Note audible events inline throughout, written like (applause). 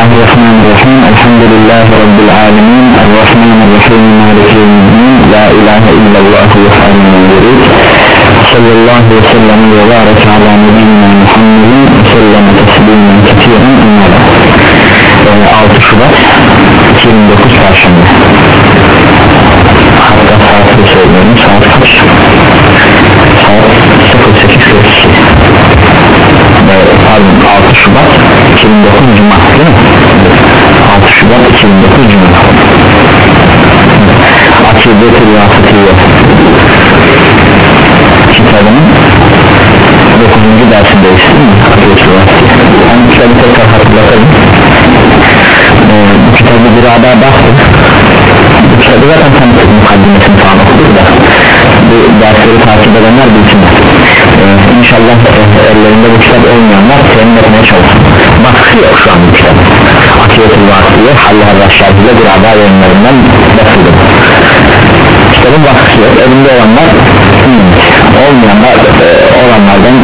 Bismillahirrahmanirrahim Elhamdülillahi Rabbil alemin Errahmanirrahim Malikin La ilahe illallah ve sallallahu aleyhi Sallallahu ve sellem ve barek ala nebinina Muhammedin ve sellem teslimen ketiren emmala 6 Şubat 29 Perşembe Hatta saatini söylüyorum saat kaç? Saat 08.42 Pardon 6 Şubat 2009 Cuma değil mi? 6 Şubat 2009 Cuma Akibet-i Riyasetiye kitabının 9. dersindeyiz? Akibet-i Riyasetiye Ben kitabı tekrar hatırlatalım ee, Bu kitabı bir ada baktık Bu kitabı zaten tanıtık mukaddimesini falan okuduk da Bu dersleri takip edenler bilsinler ee, İnşallah e, ellerinde bu kitap olmayanlar senin etmeye çalışsın Baskı yok şu an bu kitap Akibet-i Riyasetiye Halil Raşşahı'yla bir ada yayınlarından basıldı kitabın baskısı yok elinde olanlar iyiymiş olmayanlar e, olanlardan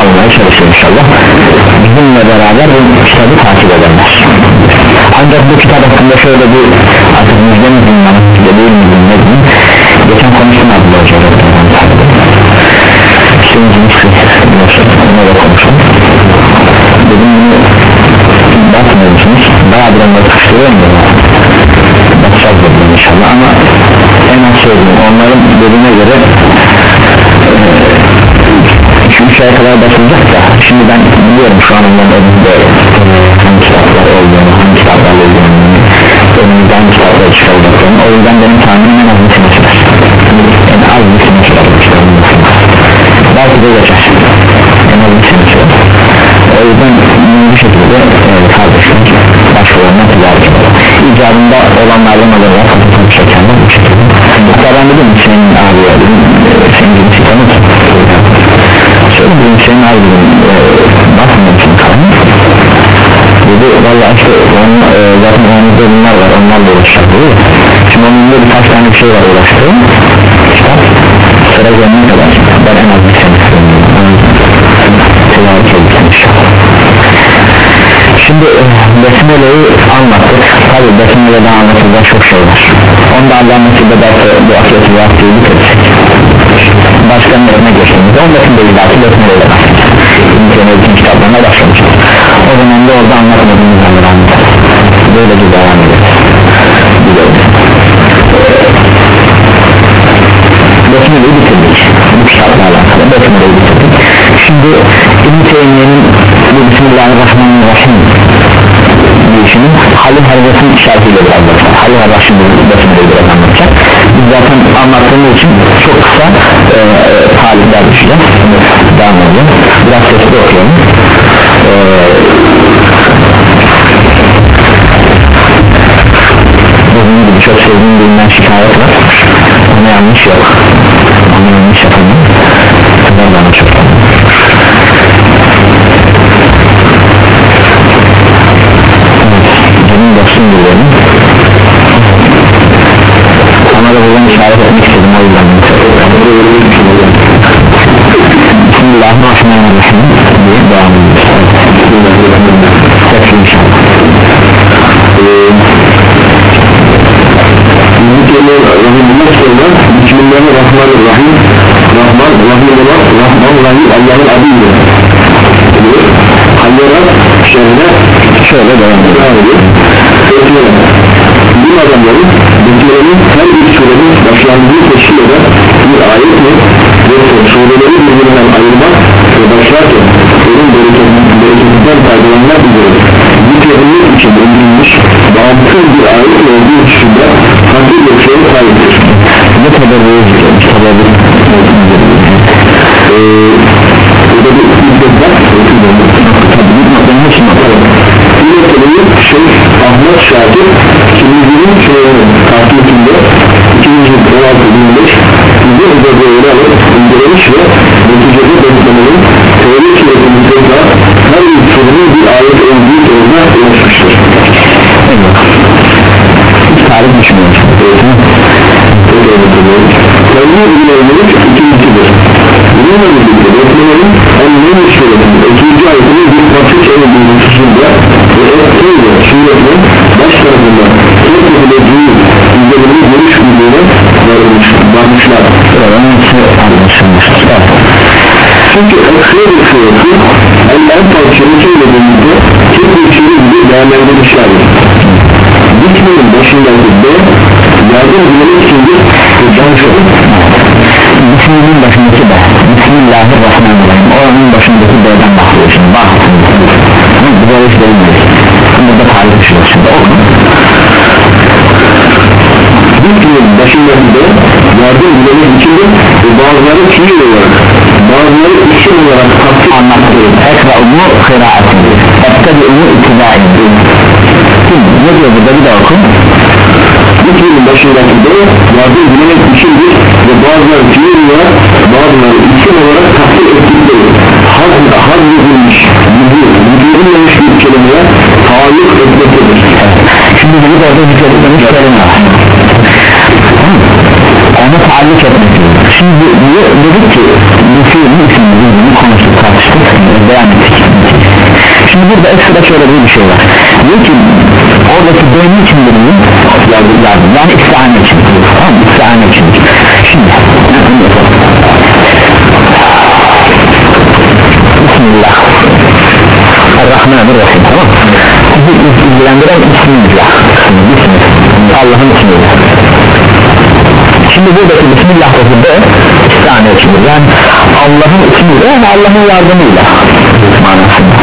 almaya çalışır inşallah. Bizimle beraber bu kitabı takip edenler. Ancak bu kitap hakkında şöyle bir artık müjde mi bilmem müjde değil mi geçen konuştum Hoca'yla Hüseyin Cimşi ona da konuşalım. Dedim bunu bakmıyor musunuz bayağıdır onları kıştırıyorum ya bakacağız dedim inşallah ama en az söyleyeyim. Onların dediğine göre e, şu üç aya kadar basılacak da şimdi ben biliyorum şu an onların önünde e, hangi kitaplar olduğunu hangi kitaplarla olduğunu önümüzde hangi kitaplar çıkarılacaklarını o yüzden benim tahminim en az bir icabında olanlardan alırlar fotoğraf çekenler bu şekilde hatta ben dedim senin abi senin gibi tanır şöyle dedim senin abi e, bakmıyor musun kalın dedi valla işte onun, e, zaten önümüzde bunlar var onlarla uğraşacak dedi. Şimdi da birkaç tane bir şey var uğraştığım. Kitap sıra gelene kadar. Ben en az bir sene tilavet edilsin inşallah Şimdi e, Besmele'yi anlattık. Tabi Besmele'den anlatılacak çok şey var. Onda Allah nasip ederse bu akıbeti vaktiyi bitirecek Başka nerine geçtiğimizde 15 değil belki Besmele'yle başlayacak İmkanı için kitaplarına başlamıştık. O zaman da orada anlatmadığımız yerleri anlatacağız Böylece devam edeceğiz Besmele'yi bitirdik. Bu kitapla alakalı Besmele'yi bitirdik. Şimdi Teymiye'nin bu Bismillahirrahmanirrahim deyişinin Halil Harvas'ın şartıyla biraz bakacak Halil şimdi Besmele'yi biraz anlatacak Biz zaten anlattığımız için çok kısa e, talipler düşeceğiz Devam edelim. Biraz sesli okuyalım. E, Dediğim gibi çok sevdiğim birinden şikayet var. Ona yanlış yok. Ona yanlış yapamam. Kadar bana çok Benim dostum biliyorum Sana da buradan işaret etmek istedim o yüzden. Bismillahirrahmanirrahim diye devam ediyoruz Tekrar inşallah. Bismillahirrahmanirrahim. Rahman, Rahim olan, Rahman, Rahim Allah'ın adıyla. Hayırlar şerine Şöyle devam ediyoruz Ötüyorum Bilim adamları Bilgilerin her bir surenin başlangıcı teşkil eden bir ayet mi? Yoksa sureleri birbirinden ayırmak ve başlarken onun bereketinden faydalanmak üzere Zikredilmek için indirilmiş bağımsız bir ayet olduğu dışında farklı bir şeye sahiptir. Ne kadar böyle zikremiş tabi Ee, Burada bir müddet var Tabi bir noktanın için Bu meseleyi Şeyh Ahmet Şakir Kimizinin şeyinin takipinde 2016-25 Bizi ele alıp incelemiş ve neticede beslemelerin teorik suretimizde de her bir sorunun bir ayet olduğu doğruna ulaşmıştır Evet tarih düşünüyoruz kendi ilgilenmek ikincisidir. Bununla birlikte Resmen'in annenin şerefinin ikinci ayetinin bir patrik evliliği hususunda ve etkiyle suretinin baş tarafında tek edileceği izlenimi geniş bilgiyle varmış, varmışlar. Onun için şey anlaşılmıştır. Çünkü ekser şerefin Allah'ın parçanı söylediğinde tek bir şerefini değerlendirmişlerdir. Dikmenin başındaki B yardım dilemek içindir Hocam şu Bismillah'ın başındaki B Bismillahirrahmanirrahim. Oranın başındaki B'den bahsediyor şimdi Bak Bu böyle hiç değilmez Burada tarih düşüyor şimdi. Oku. Dikmenin başındaki yardım dilemek içindir ve bazıları fiil olarak bazıları isim olarak takdir Anlattırıyor Ekra umu kıraatı. Ebtedi umu itibari Ne diyor burada? Bir daha oku Dikmenin başındaki B yardım dilemek içindir ve bazıları fiil olarak bazıları isim olarak takdir ettikleri haz, haz edilmiş vücud, vücudulmamış bir kelimeye taalluk etmektedir. Şimdi bir orada zikredilmemiş kelime Ona taalluk etmek Şimdi diyor, dedik ki bu fiilin ismini bildiğini konuştuk tartıştık beyan ettik Şimdi burada ekstra şöyle bir şey var. Diyor ki oradaki benim için dediğim yardım, yani istihane için. Tamam istihane için. Şimdi Bismillah. Errahmanirrahim tamam Bizi ilgilendiren ismimizle Bismillah. Allah'ın ismiyle. Şimdi buradaki Bismillah'taki de istihane içindir yani Allah'ın ismiyle Allah'ın yardımıyla. Manasında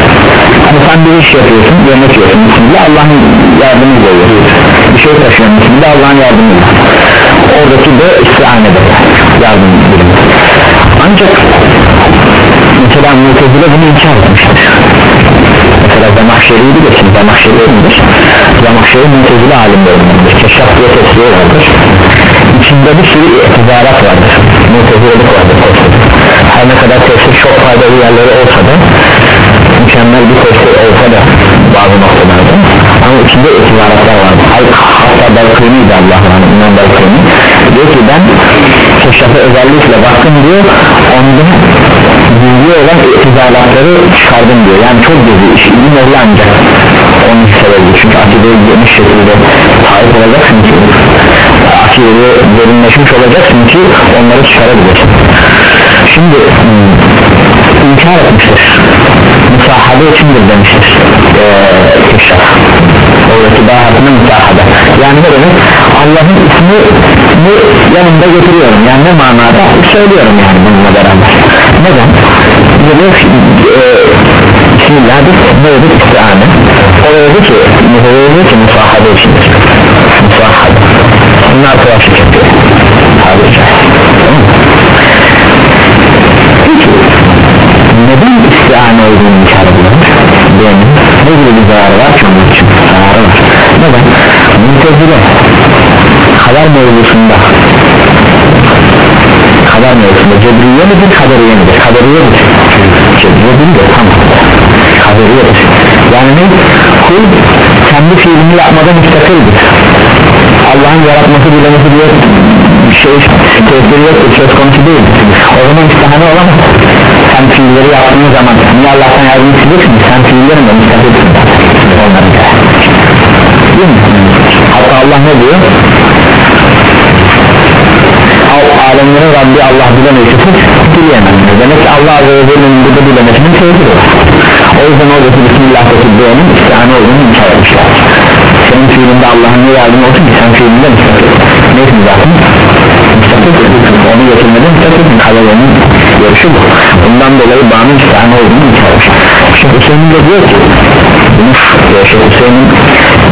Hani sen bir iş yapıyorsun yemek yiyorsun. Bismillah Allah'ın yardımıyla yiyorsun Bir şey taşıyorsun Bismillah Allah'ın yardımıyla Oradaki de istihane de yardım birimi Ancak mesela Mutezile bunu inkar etmiştir. Mesela Zemahşeri'yi bilirsin Zemahşeri kimdir? Zemahşeri Mutezile alimlerindendir Keşaf diye tesliği vardır. İçinde bir sürü itibarat vardır. Mutezilelik vardır. Her ne kadar tesir çok faydalı yerleri olsa da mükemmel bir bazı noktalarda ama içinde itibaratlar var hatta Balkı'nıydı Allah'ın İmam Balkı'nı diyor ki ben keşafa özellikle baktım diyor. Onda bilgi olan itibaratları çıkardım diyor. Yani çok gezi işin öyle ancak onun sebebi. Çünkü akideye geniş şekilde sahip olacaksın ki akideye derinleşmiş olacaksın ki onları çıkarabilirsin şimdi hmm, inkar etmiştir. Müsahade içindir demiştir. Ee, keşaf oradaki dahatına müsahade yani ne demek? Allah'ın ismi bu yanımda getiriyorum. Yani ne manada? Söylüyorum yani bununla beraber. Neden? Diyor e, Bismillah'dır ne dedik istihane o da dedi ki ki müsahade içindir müsahade bunun arkadaşlık yapıyor sadece neden istihane olduğunu inkar benim ne gibi bir zararı var ki onun için? Zararı var. Neden? Mutezile haber mevzusunda haber mevzusunda cebriye midir kaderiye midir kaderiye midir cebriye de tam kaderiyedir yani ne? Kul kendi fiilini yapmadan müstakildir Allah'ın yaratması dilemesi diye şey tesiri yoktur söz konusu değil. O zaman istihane olamaz sen fiilleri yaptığın zaman niye Allah'tan yardım istiyorsun sen fiillerin de müstakilsin onların değil mi? hatta Allah ne diyor? Alemlerin Rabbi Allah bilemeyse dileyemez. Demek ki Allah Azze ve Celle'nin burada dilemesinin sevgili var o yüzden oradaki Bismillah'taki duanın istihane olduğunu inkar etmişler. Senin fiilinde Allah'ın ne yardım olsun ki sen fiilinde müstakil. Neysin zaten? Müstakil. Onu getirmeden müstakil. Kaderinin görüşü bu bundan dolayı bağının istihane olduğunu inkar etmiş Şeyh Hüseyin de diyor ki bunu Şeyh Hüseyin'in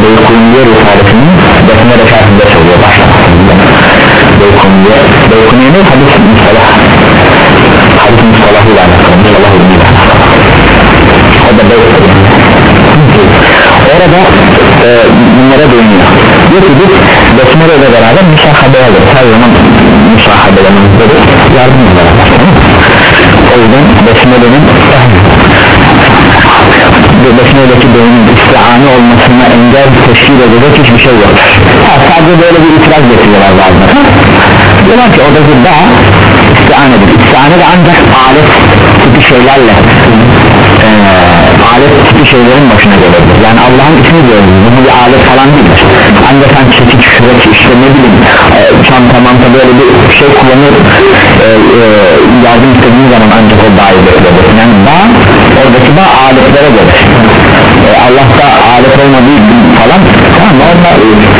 Beykundiye Risalesinin Defne Reşatında söylüyor başlamasında Beykundiye Beykundiye ne? Hadis Mustalah. Hadis Mustalah ile alakalı Mustalah ile o da Beykundiye orada e, bunlara değiniyor diyor ki biz Besmele ile beraber müsahade alırız. Her zaman müsahade alanımızda yardım beraber o yüzden Besmele'nin Besmele'deki beynin istihane olmasına engel teşkil edecek hiçbir şey yok. Ha, sadece böyle bir itiraz getiriyorlar bazıları. Diyorlar ki oradaki daha istihanedir istihane de ancak alet tipi şeylerle alet hiçbir şeylerin başına gelebilir. Yani Allah'ın ismi gördüğü bu bir alet falan değildir. Ancak sen çetik şurek işte ne bileyim e, çanta manta böyle bir şey kullanır e, e, yardım istediğin zaman ancak o dahi edilir yani bağ oradaki bağ aletlere gelir e, Allah da alet olmadığı falan tamam onlar,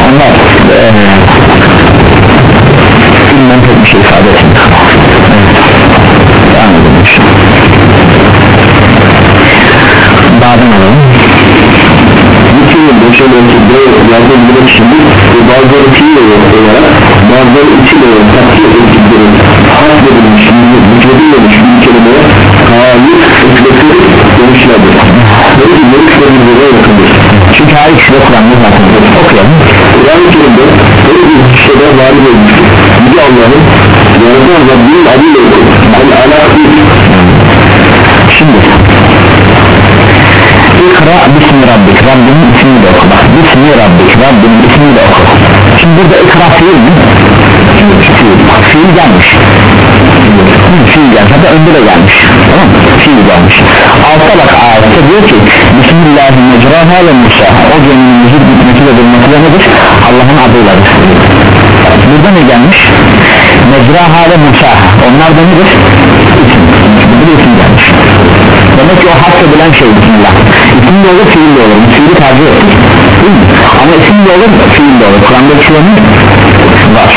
onlar e, bilmem pek bir şey ifade etmiyor. Yani, bazen alalım bütün yıldır şöyle ki yazdığı bir şey şimdi bazıları şey fi olarak bazıları içi de takdir ettikleri hak verilmiş şimdi vücudu vermiş bir kelimeye halik hükmeti demişlerdir. Böyle bir görüşlerin böyle yakındır çünkü halik şurada Kur'an'da zaten? Okuyalım Kur'an-ı Kerim'de böyle bir kişide var olmuştur Yüce Allah'ın yaratan Rabbinin adıyla okur Al-Alakir Şimdi İkra bismi rabbik. Rabbinin ismini de oku. Bak Bismi rabbik. Rabbinin ismini de oku. Şimdi burada ikra fiil mi? Fiil, fiil gelmiş. Fiil gelmiş. Hatta önde de gelmiş. Tamam? Fiil gelmiş. Altta bak ayette diyor ki Bismillahirrahmanirrahim. Ve musaha O geminin yüzü gitmesi ve durması nedir? Allah'ın adıyladır Burada ne gelmiş? Mecraha ve musaha Onlar da nedir? İsim Burada isim gelmiş. Demek ki o hafzedilen şey bismillah. İsim de olur fiil de olur Fiili tercih ettik? Ama isim de olur fiil de olur. Kur'an'da çoğunu var.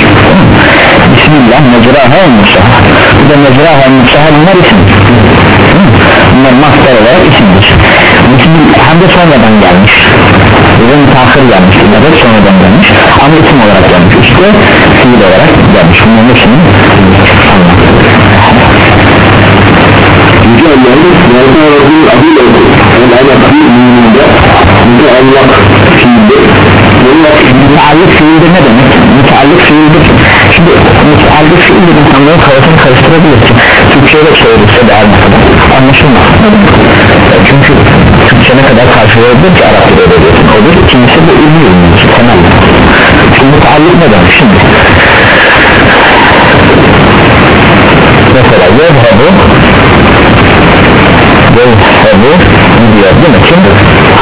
Bismillah mecraha ve musaha Bu da mecraha ve musaha bunlar isim? Bunlar master olarak isimdir. Bismillah hem de sonradan gelmiş Ve müteahhir gelmiş Bunlar sonradan gelmiş. Ama isim olarak gelmiş İşte fiil olarak gelmiş. Bunların hepsini Yüce Allah'ın yaratan Rabbinin adıyla okur Al-Alâh mümininde Yüce Allah fiilde. Müteallik fiildir ne demek? Müteallik fiildir Şimdi müteallik fiildir insanların kafasını karıştırabilir ki Türkçe'ye çevirirse de ne kadar anlaşılmaz Çünkü Türkçe ne kadar karşılayabilir ki Arapçada ödediyorsun O bir ikincisi bu ilmi ilmi temel. Şimdi müteallik ne demek şimdi? Mesela yezhebu Yezhebu gidiyor değil mi? Kim?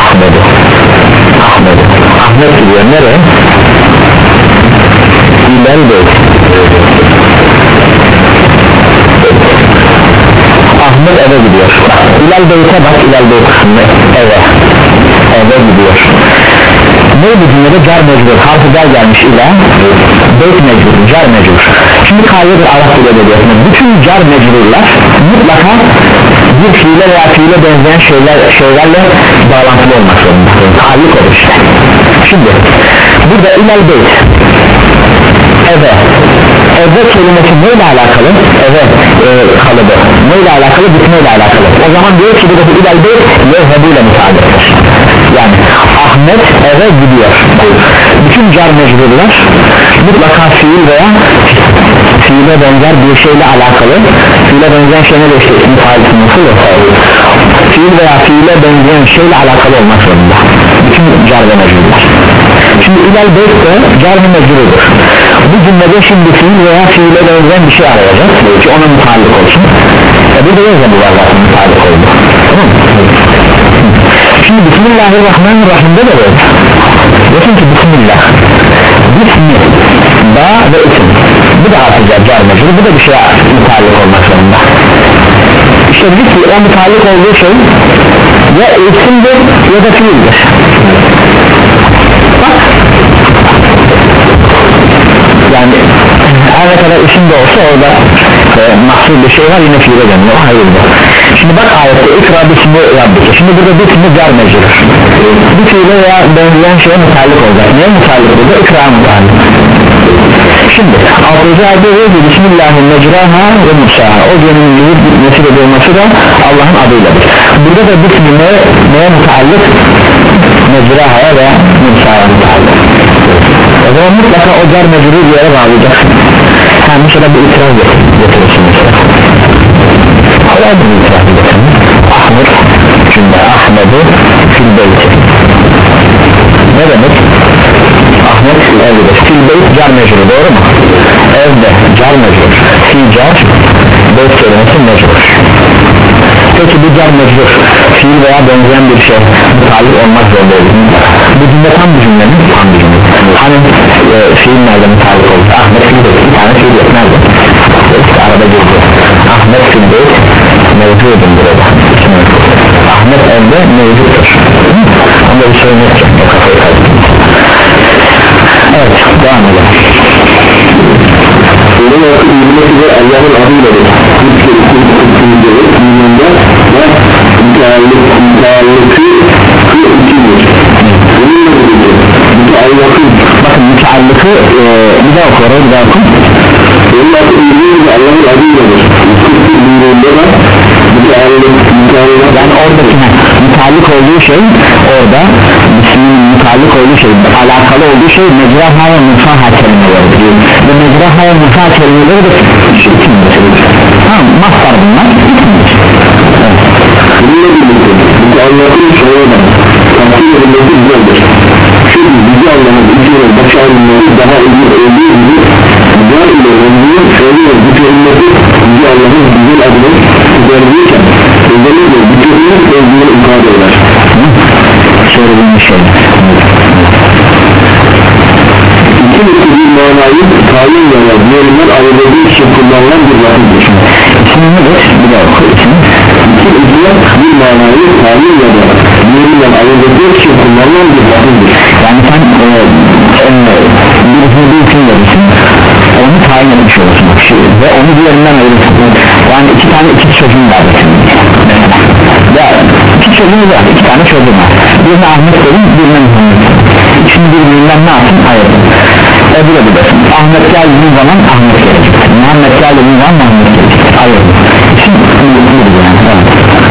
Ahmet'u Ahmet gidiyor nereye? İlal Bey İlal Bey'e bak İlal Bey kısmında eve eve gidiyor? Ne bu cümlede? Car mecbur. Harfi car gelmiş ila beyt mecbur car mecbur. Şimdi kaydedir Arap dil edebiyatında bütün car mecburlar mutlaka bir fiile veya fiile benzeyen şeyler, şeylerle bağlantılı olmak zorunda. Taalluk olur işte şimdi burada ilal beyt eve. Eve kelimesi neyle alakalı? Eve e, kalıbı. Neyle alakalı? Bitmeyle alakalı. O zaman diyor ki burada ilal beyt yevhebuyla müsaadettir yani Ahmet eve gidiyor. Bütün car mecburlar mutlaka fiil veya fiile benzer bir şeyle alakalı. Fiile benzeyen şey ne işte failisi nasıl fiil veya fiile benzeyen şeyle alakalı olmak zorunda. Bütün car ve mecburlar şimdi ilal beyt de car ve mecburudur bu cümlede şimdi fiil veya fiile benzeyen bir şey arayacak ki ona mutallık olsun. E burada yazı bu var zaten mutallık oldu. Tamam mı? şimdi Bismillahirrahmanirrahim'de de böyle. Diyorsun ki Bismillah. Bismi Ba ve isim bu da harfiler car mecbur bu da bir şeye mutallık olmak zorunda. İşte ki o mutallık olduğu şey ya isimdir ya da fiildir yani her ne kadar isim de olsa orada e, mahsul bir şey var yine fiile dönüyor. Hayır bu. Şimdi bak ayette ikra bismi rabbike şimdi burada bismi car mecbur. Bir fiile veya benzeyen şeye mutallık olacak. Niye mutallık burada ikra mutallık şimdi 6. ayette diyor ki Bismillahirrahmanirrahim mecraha ve musaha o geminin yüzüp gitmesi ve durması Allah'ın adıyladır burada da bismi ne, neye mutallık mecrahaya ve musahaya mutallık o zaman mutlaka o car mecburi bir yere bağlayacaksın ha mesela bir itiraz getirirsin mesela Allah bir itiraz getirirsin Ahmet cümle Ahmet'i fil beyti ne demek? Ahmet evde fil beyt car mecbur doğru mu? Evde car mecbur fil car beyt kelimesi mecbur peki bu car mecbur fiil veya benzeyen bir şey talip olmak zorunda olur bu cümle tam bir cümle mi? tam bir cümle. Hani e, fiil nerede mutalip olur Ahmet fiil beyt bir tane fiil yok. Nerede? işte arada girdi Ahmet fiil beyt mevcudun burada. Ahmet evde mevcuttur. Onda bir sorun yok. O kafayı kaybettim evet devam edelim Dolayısıyla bilmek üzere Allah'ın adıyla da Türkiye'nin kutluğundadır Dünyanda ve müteallıkı kıl ikidir Bununla birlikte müteallıkı Bakın müteallıkı bir daha okuyalım bir daha okuyalım Bunlar bilmek üzere Allah'ın adıyladır Kutluğundadır Müteallık Yani oradaki mutallık olduğu şey orada ismin mutallık olduğu şey alakalı olduğu şey mecraha ve mufaha kelimeleridir ve mecraha ve mufaha kelimeleri de isimdir tamam mastar bunlar evet. Bununla birlikte bu Allah'ın sonradan takdir edilmesi güzeldir. Çünkü içine başı alimleri daha iyi olduğu gibi Güzel ile Rabbinin şöyle ve bütünlüğü Yüce Allah'ın güzel adını güzelliğiken özellikle bütünlüğü özgürlüğü ifade eder. söylediğim şey İki mutlu bir manayı tayin ya da diğerinden ayrıldığı için kullanılan bir lafızdır. ismi nedir? bir daha oku ismi İki bir manayı tayin ya da diğerinden ayrıldığı için kullanılan bir lafızdır. yani sen e, e, bir isim verirsin onu tayin etmiş olursun ve onu diğerinden ayırırsın yani iki tane iki çocuğun var ya iki çocuğun var iki tane çocuğun var birine Ahmet dedim birine Muhammed ikisini birbirinden ne yapsın ayırdın öbür öbürlesin Ahmet geldiği zaman Ahmet gelecek Muhammed geldiği zaman Muhammed gelecek ayırdın isim budur yani evet.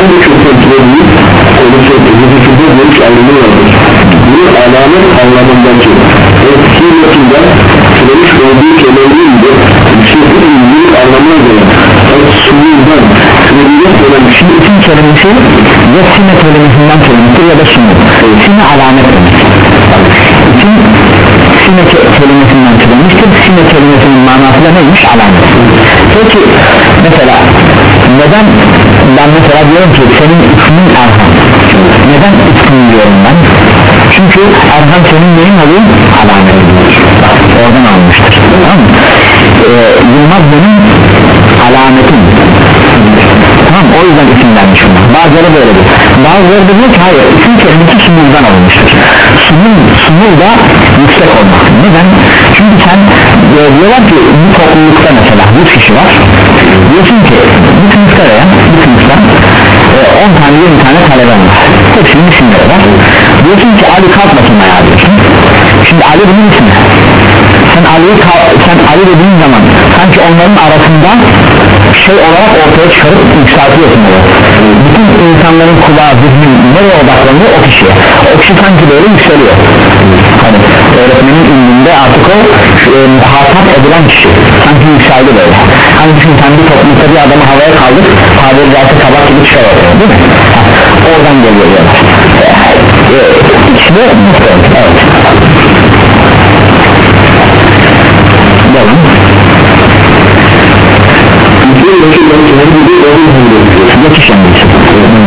Hangi köklerinin olursa hızlıcıda görüş ayrımı vardır. Bu alamet anlamındaki kıymetinde türemiş olduğu de yükseklik ilgili anlamına göre sunumdan türemiş olan şey. Şimdi isim kelimesi ya sine kelimesinden kelimesi ya da sunu. Sine alamet İsim sine ke- kelimesinden türemiştir Sine kelimesinin manası da neymiş? Alamet. Peki mesela neden ben mesela diyorum ki senin ismin Erhan? Neden ismin diyorum ben? Çünkü Erhan senin neyin oluyor? Alamet. Oradan almıştır. Tamam mı ee, Yılmaz benim alametim. Tamam o yüzden isimlenmiş bunlar. Bazıları böyledir. Bazıları da diyor ki hayır isim kelimesi sunuldan alınmıştır. Sunul, sunul da yüksek olmak. Neden? Çünkü sen e, diyorlar ki bu toplulukta mesela 100 kişi var. Diyorsun ki bu sınıfta veya bu sınıfta e, 10 tane 20 tane taleben var. Hepsinin isimleri var. Diyorsun ki Ali kalk bakayım diyorsun. Şimdi Ali bunun ismi sen Ali'yi sen Ali dediğin zaman sanki onların arasında şey olarak ortaya çıkarıp yükseltiyorsun onu bütün insanların kulağı zihni nereye odaklanıyor? O kişiye. O kişi sanki böyle yükseliyor. Hani öğretmenin ünlüğünde artık o e, muhatap edilen kişi. Sanki yükseldi böyle. Hani düşün sen bir toplulukta bir adamı havaya kaldır tabiri caizse tabak gibi çıkar ortaya değil mi? Ha, oradan geliyor diyorlar e, e, muhtemelen evet geçiş emrisi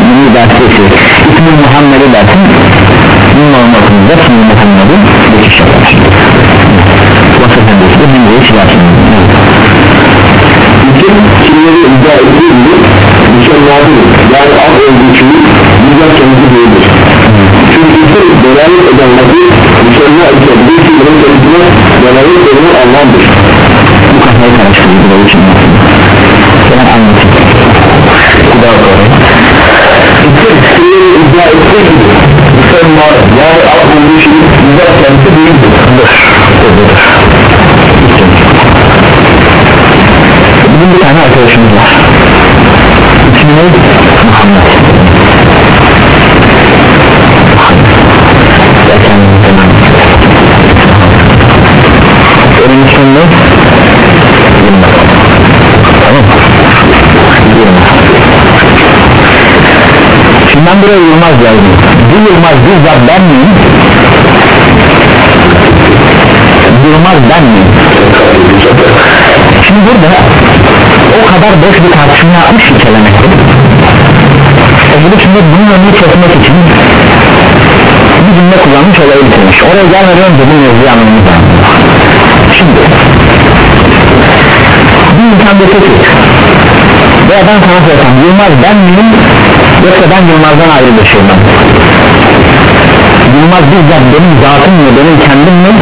bunu derste şey ismi Muhammed'e dersin. Bunun olmasında ismi Muhammed'e geçiş yaparsın vasıf emrisi de hem de hiç dersin Bütün kimleri iddia ettiği gibi mükemmeldir. Yani az olduğu için bizzat kendisi değildir. Çünkü isim delalet eden lafı mükemmel ise bir kimlerin kendisine delalet edilen anlamdır. bu kafayı karıştırdı bu için. Ben anlatayım da doğru İsim kimleri iddia ettiği gibi mükemmel yani az olduğu için bizzat kendisi değildir. Muhammed ben buraya Yılmaz yazdım. Bu Yılmaz bizzat ben miyim? Yılmaz ben miyim? Şimdi burada o kadar boş bir tartışma yapmış ki kelimesi Ebu şimdi bunun önünü kesmek için bir cümle kullanmış olayı bitirmiş Oraya gelmeden önce bir mevzuyu anlamamız Şimdi bir insan dese ki veya ben sana sorsam Yılmaz ben miyim yoksa ben Yılmaz'dan ayrı bir ben Yılmaz bizzat benim zatım mı benim kendim mi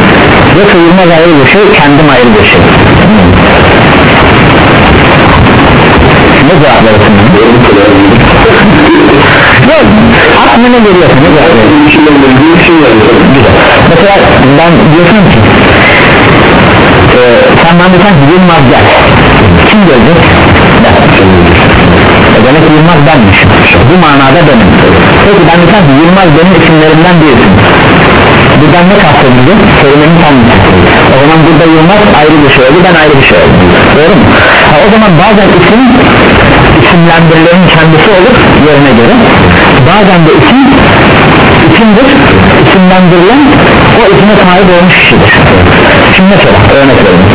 yoksa Yılmaz ayrı şey kendim ayrı şey ne cevap verirsin? Yok aklına ne geliyorsa ne cevap verirsin? Güzel. Mesela diyorsun ki e, sen bana desen Yılmaz gel kim gelecek ben demek Yılmaz benmiş. Bu manada benim peki ben desem ki Yılmaz benim isimlerimden birisi buradan ne kastedildi kelimenin kendisi o zaman burada Yılmaz ayrı bir şey oldu ben ayrı bir şey oldum. Doğru mu? Ha, o zaman bazen isim isimlendirilerin kendisi olur yerine göre. Bazen de isim isimdir isimlendirilen o isime sahip olmuş kişidir. Şimdi mesela örnek verelim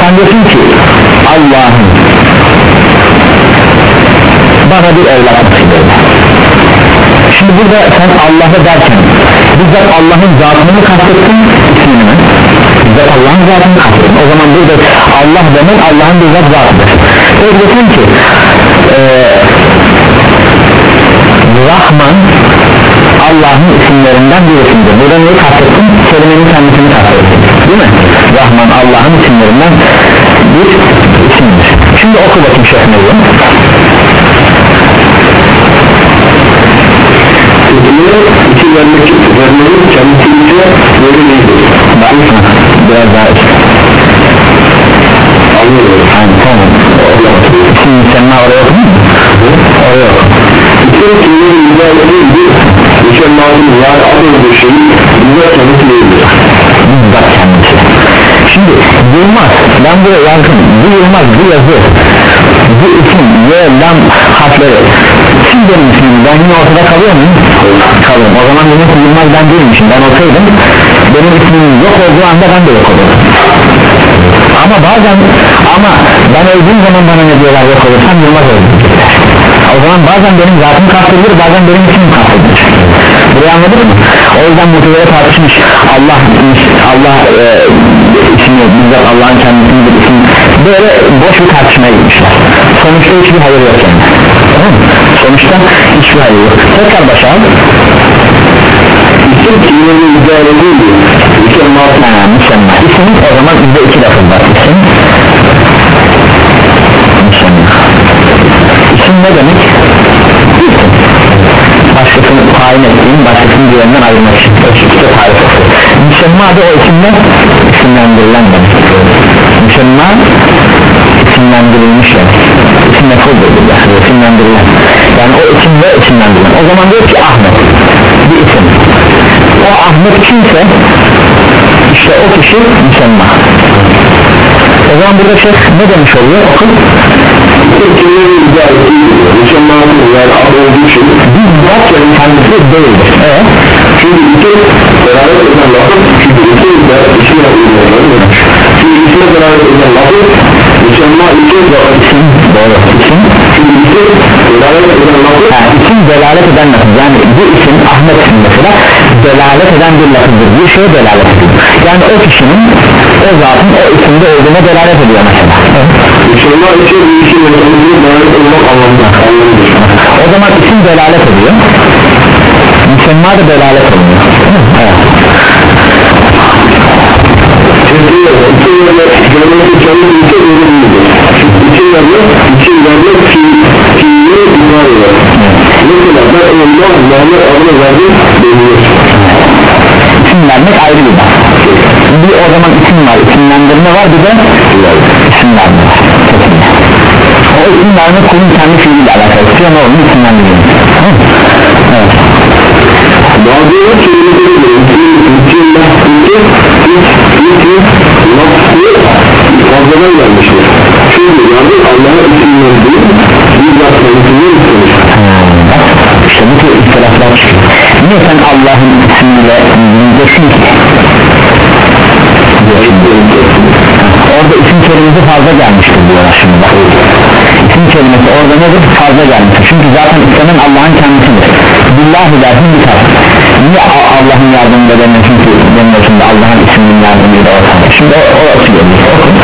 sen diyorsun ki Allah'ın bana bir evlat şimdi burada sen Allah'a derken bizzat Allah'ın zatını kastettin ismini mi? Bizzat Allah'ın zatını kastettin? O zaman burada Allah demek Allah'ın bizzat zatıdır. Öyle ki ee, Rahman Allah'ın isimlerinden birisidir burada neyi kastettin? Kelimenin kendisini kastettin. Değil mi? Rahman Allah'ın isimlerinden bir isimdir. Şimdi oku bakayım Mevlam Hükmüne iki vermek, vermenin kendisi ise böyle değildir. Mı? Biraz daha Anlıyorum. Tamam Şimdi sen oraya okudun mu? Oraya yok İkisi kimlerin izah gibi mükemmelin yani az olduğu şeyin bize kendisi değildir. Bizzat kendisi Şimdi Yılmaz ben buraya yazdım Bu Yılmaz bu yazı Bu isim Y, Lam harfleri. Kim benim ismim ben yine ortada kalıyor muyum? Kalırım o zaman demek ki Yılmaz ben değilmişim. Ben olsaydım Benim ismim yok olduğu anda ben de yok olurdum. Ama bazen ama ben öldüğüm zaman bana ne diyorlar yok olursam Yılmaz öldüm o zaman bazen benim zatım kastedilir bazen benim ismim kastedilir. Burayı anladın mı? o yüzden mutlulukla tartışmış. Allah Allah e, ismi bizzat Allah'ın kendisini bir isim böyle boş bir tartışmaya gitmişler sonuçta hiçbir hayır yok yani. Tamam mı? sonuçta hiçbir hayır yok. Tekrar başa İsim izah ettiği gibi mükemmel ha, müsemma isim o zaman bizde iki lafız var. İsim müsemma isim ne demek? İsim. başkasını tayin ettiğin başkasının diğerinden ayrılmak için. Şekilde tarif müsemma da o isimle isimlendirilen demek müsemma isimlendirilmiş yani. İsim mefuldur burada isimlendirilen. Yani o isimle isimlendirilen. O zaman diyor ki Ahmet bir isim. O Ahmet kimse işte o kişi müsemma o zaman burada şey ne demiş oluyor? Okul bizzat yani kendisi değildir evet. Çünkü isim beraber eden lafız çünkü isim de ismine uygulanıyor Beraber eden lafız mükemmel isim de isim doğru Çünkü isim beraber eden lafız yani isim delalet eden lafız. Yani bu isim Ahmet isim mesela delalet eden bir lafızdır. Bir şeye delalet ediyor. Yani o kişinin o zatın o isimde olduğuna delalet ediyor mesela. Mükemmel için bir isim yöntemini beraber olmak anlamıdır o zaman isim delalet ediyor. Müsemma da delalet ediyor. Evet. Görmek kendi ülke verilmiyor İsimlerle isimlerle fi, fiili ifade eder Mesela ben Allah Muhammed adını verdim deniyor isim vermek ayrı bir bak bir o zaman isim var isimlendirme var bir de isim verme var o isim verme kulun kendi fiiliyle alakalı Tamam mı? evet Bazıları kelimeleri de İsim, mahkutu, İsim, nafsı fazladan gelmiştir Çünkü yardım Allah'a isimleri değil Bizzat kendisini istemiş. İşte bu tür ihtilaflar çıkıyor. Niye sen Allah'ın ismiyle diyeceksin ki? Orada isim kelimesi fazla gelmiştir diyorlar şimdi bak. İsim kelimesi orada nedir? Fazla gelmiştir. Çünkü zaten istenen Allah'ın kendisidir. Billahi dersin biter niye A- Allah'ın yardımıyla demiyorsun ki demiyorsun da Allah'ın isminin yardımıyla ortada şimdi o, o okun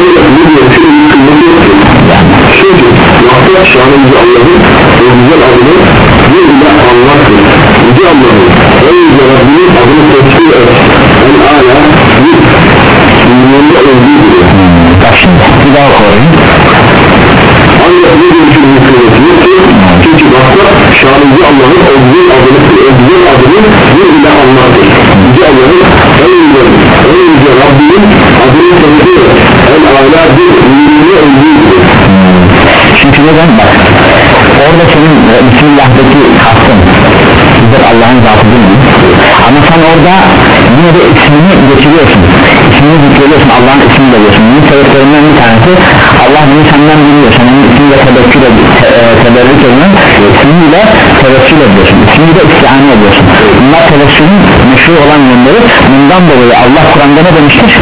Ancak bu ki bir kıymeti yoktur Çünkü muhakkak şanımızı Allah'ın o güzel adını bir ile anlattır Yüce Allah'ın en yüce Rabbinin adını tesbih et. En âlâ bir milyonda olduğu gibi. Bak şimdi bir daha oku orayı Ancak bu görüşün hükümeti yoktur Çünkü muhakkak şanımızı Allah'ın o güzel adını, o güzel adını bir ile anlattır Yüce Allah'ın en bir ürünü öldürdü çünkü neden? Bak orada senin Bismillah'daki kastın bizler Allah'ın zatı değil ama sen orada yine de ismini geçiriyorsun. İsmini zikrediyorsun Allah'ın ismini veriyorsun. Bunun sebeplerinden tanesi Allah bunu senden biliyor. Senin ismiyle tebekkül ed- te- e, teberrük edilen ismiyle tevekkül ediyorsun. İsmiyle istihane ediyorsun. Bunlar tevekkülün meşhur olan yönleri. Bundan dolayı Allah Kur'an'da ne demiştir?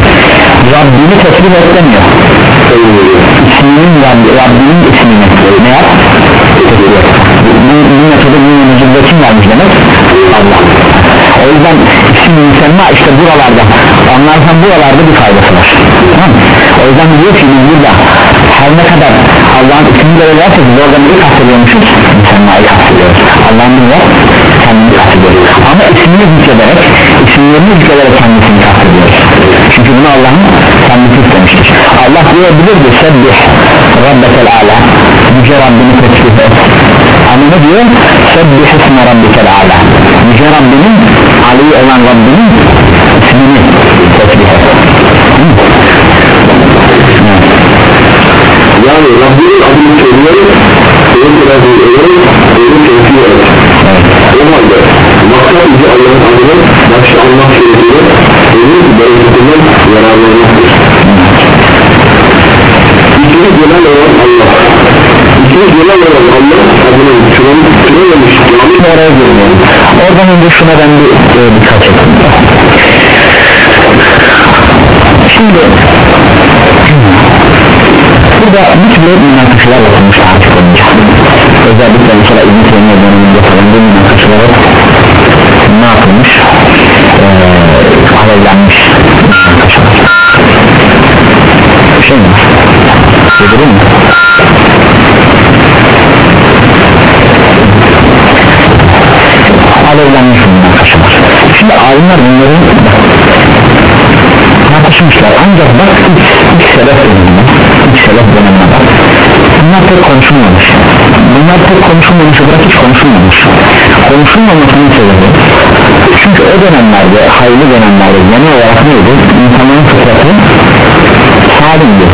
Rabbini tesbih et demiyor. İsminin Rabbi, Rabbinin ismini. Ne yap? bu, bu metodu bu metodu kim vermiş demek? Allah. O yüzden isim müsemma işte buralarda. Anlarsan buralarda bir faydası var. Tamam mı? O yüzden diyor ki biz burada her ne kadar Allah'ın ismini verirsek biz orada neyi kastediyormuşuz? müsemmayı kastediyoruz. Allah'ın var kendini kastediyoruz. Ama ismini zikrederek isimlerini zikrederek kendisini kastediyoruz. Çünkü bunu Allah'ın kendisi istemiştir. Allah diyebilirdi sebbih Rabbekel ala Yüce Rabbini tesbih et. Ama ne diyor? Sebbih isme Rabbekel ala Yüce Rabbinin Ali olan Rabbinin ismini tesbih et Yani Rabbinin adını söyleyerek Onun biraz öğrenerek Onu tevkil et O halde Maksat bizi Allah'ın adını Başta almak suretiyle Onun bereketinden yararlanmaktır İkili genel olan Allah. İkili genel olan Allah adının türememiş Yani oraya girmiyorum oradan önce şuna ben bir e, dikkat ettim şimdi burada türlü münakaşalar yapılmış artık olunca özellikle mesela İbn Teymiye döneminde falan bu münakaşalar hep ne yapılmış? Ee, alevlenmiş münakaşalar şey mi? Yedirin mi? alevlenmiş münakaşalar şimdi alimler bunların konuşulmamış. Bunlar pek konuşulmamış bırak hiç konuşulmamış. Konuşulmamasının sebebi çünkü o dönemlerde hayırlı dönemlerde genel olarak neydi? İnsanların fıtratı salimdi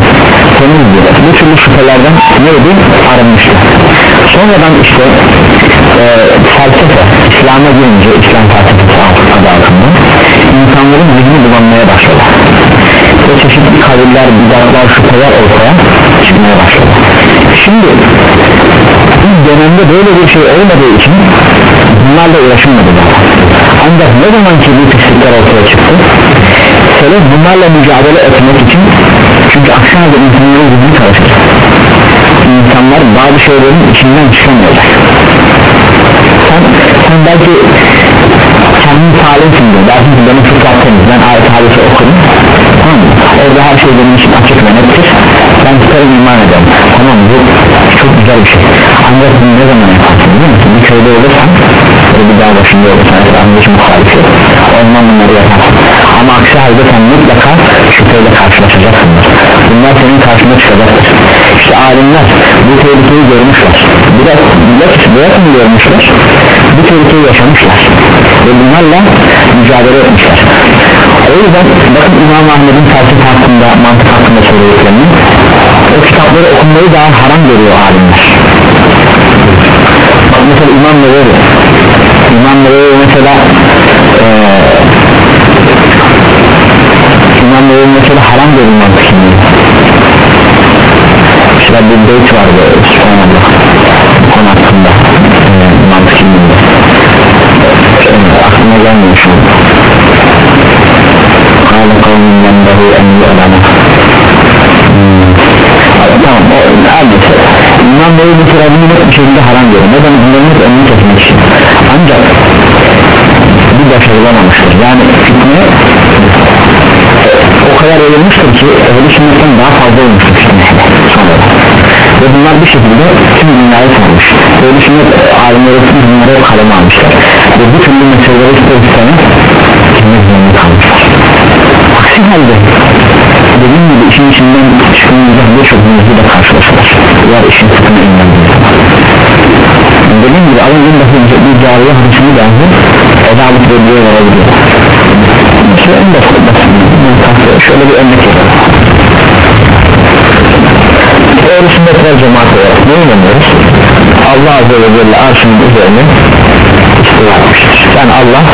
temizdi. Bu türlü şüphelerden neydi? Arınmıştı. Sonradan işte e, felsefe İslam'a girince İslam felsefesi adı altında insanların zihni bulanmaya başladı. Ve çeşitli kaviller, bidatlar, şüpheler ortaya çıkmaya başladı şimdi ilk dönemde böyle bir şey olmadığı için bunlarla uğraşılmadı ancak ne zaman ki bu pislikler ortaya çıktı sebep bunlarla mücadele etmek için çünkü aşağıda insanların zihni karışır insanlar bazı şeylerin içinden çıkamıyorlar. Sen, sen belki kendin salimsindir belki ki benim fıtrat temiz ben ayet hadisi mı? Orada her şey benim için açık ve nettir. Ben tutarım iman ederim. Tamam bu çok güzel bir şey. Ancak bunu ne zaman yaparsın biliyor musun? Bir köyde olursan bir dağ başında olursan etrafında hiç muhalif yok o zaman bunları yaparsın. Ama aksi halde sen mutlaka şüpheyle karşılaşacaksındır bunlar senin karşına çıkacaktır. İşte alimler bu tehlikeyi görmüşler. Biraz biraz mı görmüşler? Bu tehlikeyi yaşamışlar. Ve bunlarla mücadele etmişler o yüzden bakın İmam Ahmet'in felsefe hakkında mantık hakkında söylediklerini o kitapları okumayı daha haram görüyor alimler. Bak mesela İmam Nevevi. İmam Nevevi mesela ee, İmam Nevevi mesela haram görüyor mantık şimdi mesela bir beyt vardı Subhanallah bu konu hakkında mantık e, aklıma gelmiyor şu emniye adamı hmm. tamam o her neyse İmam Bey mesela bunu net bir şekilde haram görüyor neden bunların hep önünü kesmek için ancak bir başarılamamıştır yani fitne o kadar ölmüştür ki evli sünnetten daha fazla olmuştur. Fitne sonra ve bunlar bir şekilde tüm dünyayı sarmış evli sünnet alimleri tüm bunları kaleme almışlar ve bütün bu meseleleri ister istemez kendi kalmışlar aksi halde dediğim gibi işin içinden çıkınca birçok mevzuyla karşılaşılır. Diğer işin sıkını zaman dediğim gibi az önce bahsedecek bir cariye hadisini dahi edalık bölgeye verebiliyor şöyle en basit basit şöyle bir örnek yapalım Ehl-i sünnet vel cemaat olarak ne inanıyoruz? Allah Azze ve Celle arşının üzerine etmiştir yani Allah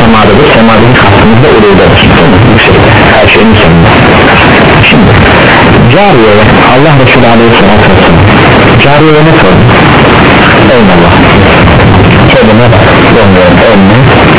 semadadır semadaki kastımızda uluğdadır şekilde. Her şeyin sonunda. Şimdi cariyeye Allah Resulü Aleyhisselatü Vesselam. Cariyeye ne sordu? Eyvallah. Kelime bak. Önüne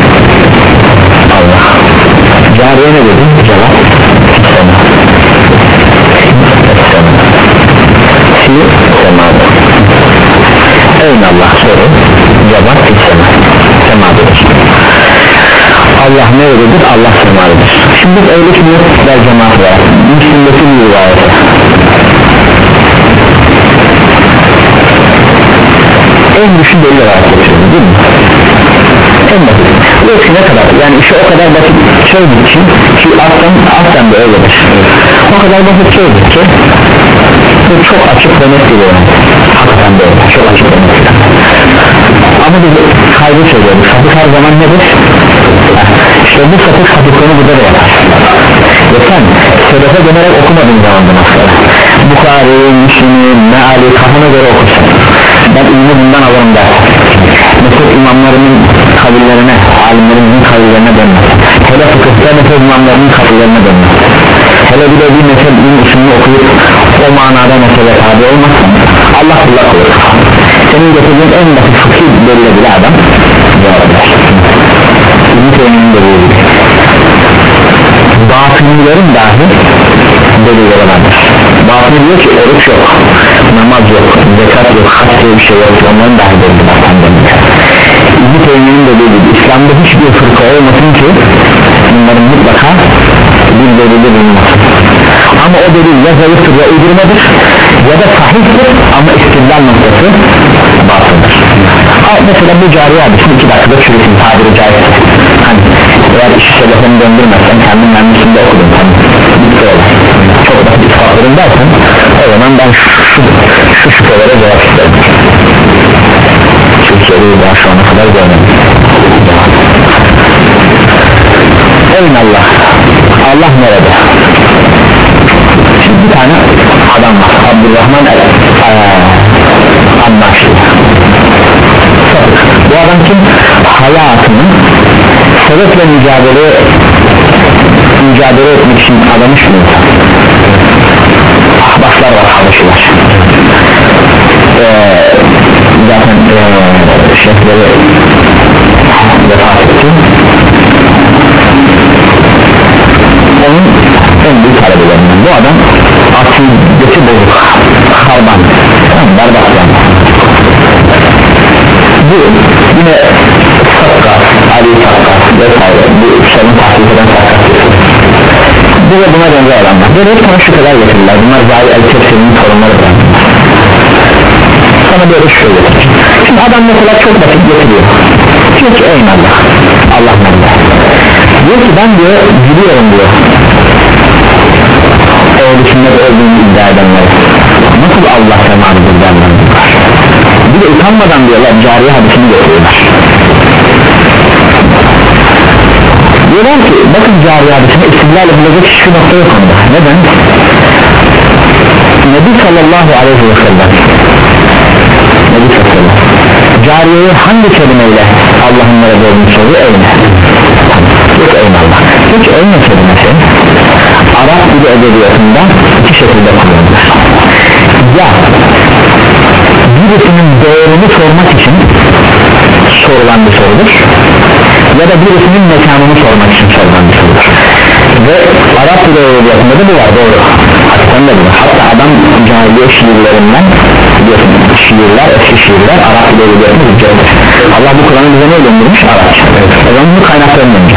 Nerededir Allah semalıdır şimdi biz öyle sünnet cemaat var. Müslüm'deki bir rivayete en düşük belli olarak getiriyor değil mi? en basit. Bu ne kadar? Yani işi o kadar basit şeydir ki ki aslen, aslen de öyledir. O kadar basit şeydir ki bu çok açık ve net bir hakikaten de öyle çok açık ve net. Ama biz kaygı söylüyoruz. Sapık her zaman nedir? Bu sapık sapıklığını burada da yapar ve sen sebefe dönerek okumadığın zaman bu mesela Bukhari, Müslüm'ü, Meali kafana göre okursun. Ben ilmi bundan alırım der mesela imamlarının kabillerine alimlerimizin kabillerine dönmez. Hele fıkıhta mesela imamlarının kabillerine dönmez. Hele bir de bir mesela ilim usulünü okuyup o manada mesela tabi olmazsan Allah kullak olur senin getirdiğin en basit fıkhi belli bile adam. cevap ver İbn-i Teymi'nin de bu gibi batınlıların dahi delilleri vardır. Batını diyor ki oruç yok namaz yok zekat yok hac diye bir şey yok onların dahi delili var. İbn-i Teymi'nin dediği gibi İslam'da hiçbir fırka olmasın ki bunların mutlaka bir delili bulunmasın. Ama o delil ya zayıftır ya uydurmadır ya da sahihtir ama istidlal noktası batıldır mesela bu cari hadisini iki dakikada çürütün tabiri caizse eğer işi sebebini döndürmezsen kendin mühendisinde okudun hani bitti olay çok bir farklarım dersen o zaman ben şu, şu şüphelere cevap isterim. Çünkü daha şu ana kadar görmedim Eyvallah Allah. Allah nerede? Şimdi bir tane adam var. Abdurrahman el Anlaşlı. Bu adam kim? Hayatını Sebeple mücadele Mücadele etmek için adamış mı? Ahbaplar var Habeşiler ee, Zaten ee, Şeyhleri Vefat etti. Onun en büyük talebelerinden bu adam akidesi bozuk harban berbat yani bu yine Sakka Ali Sakka vesaire bu sorun tahsil eden bu ve buna benzer adamlar. Böyle hep sana şüpheler getirirler. Bunlar zahir el tefsirinin sorunları sana böyle şüphe getirir şimdi adam mesela çok basit getiriyor. Diyor ki eyvallah Allah Allah diyor ki ben diyor biliyorum diyor. Ehli sünnet olduğunu iddia edenler. Nasıl Allah semalıdır derler bir de utanmadan diyorlar cariye hadisini getiriyorlar diyorlar ki bakın cariye hadisine istidlal edilecek hiçbir nokta yok onda. Neden? Nebi sallallahu aleyhi ve sellem. Nebi sallallahu aleyhi ve sellem. Cariyeyi hangi kelimeyle Allah'ın nerede olduğunu soruyor? Eyne. Yok eyvallah hiç eyne kelimesi. Arap dili edebiyatında iki şekilde kullanılır. Ya birisinin değerini sormak için ya da birisinin mekanını sormak için sorulan bir sorudur. Ve Arap dili edebiyatında da bu var doğru. Hakikaten bu hatta adam cahiliye şiirlerinden şiirler eski şiirler Arap dili edebiyatında Allah bu Kur'an'ı bize ne göndermiş? Arapça. O zaman bu kaynaklarını önce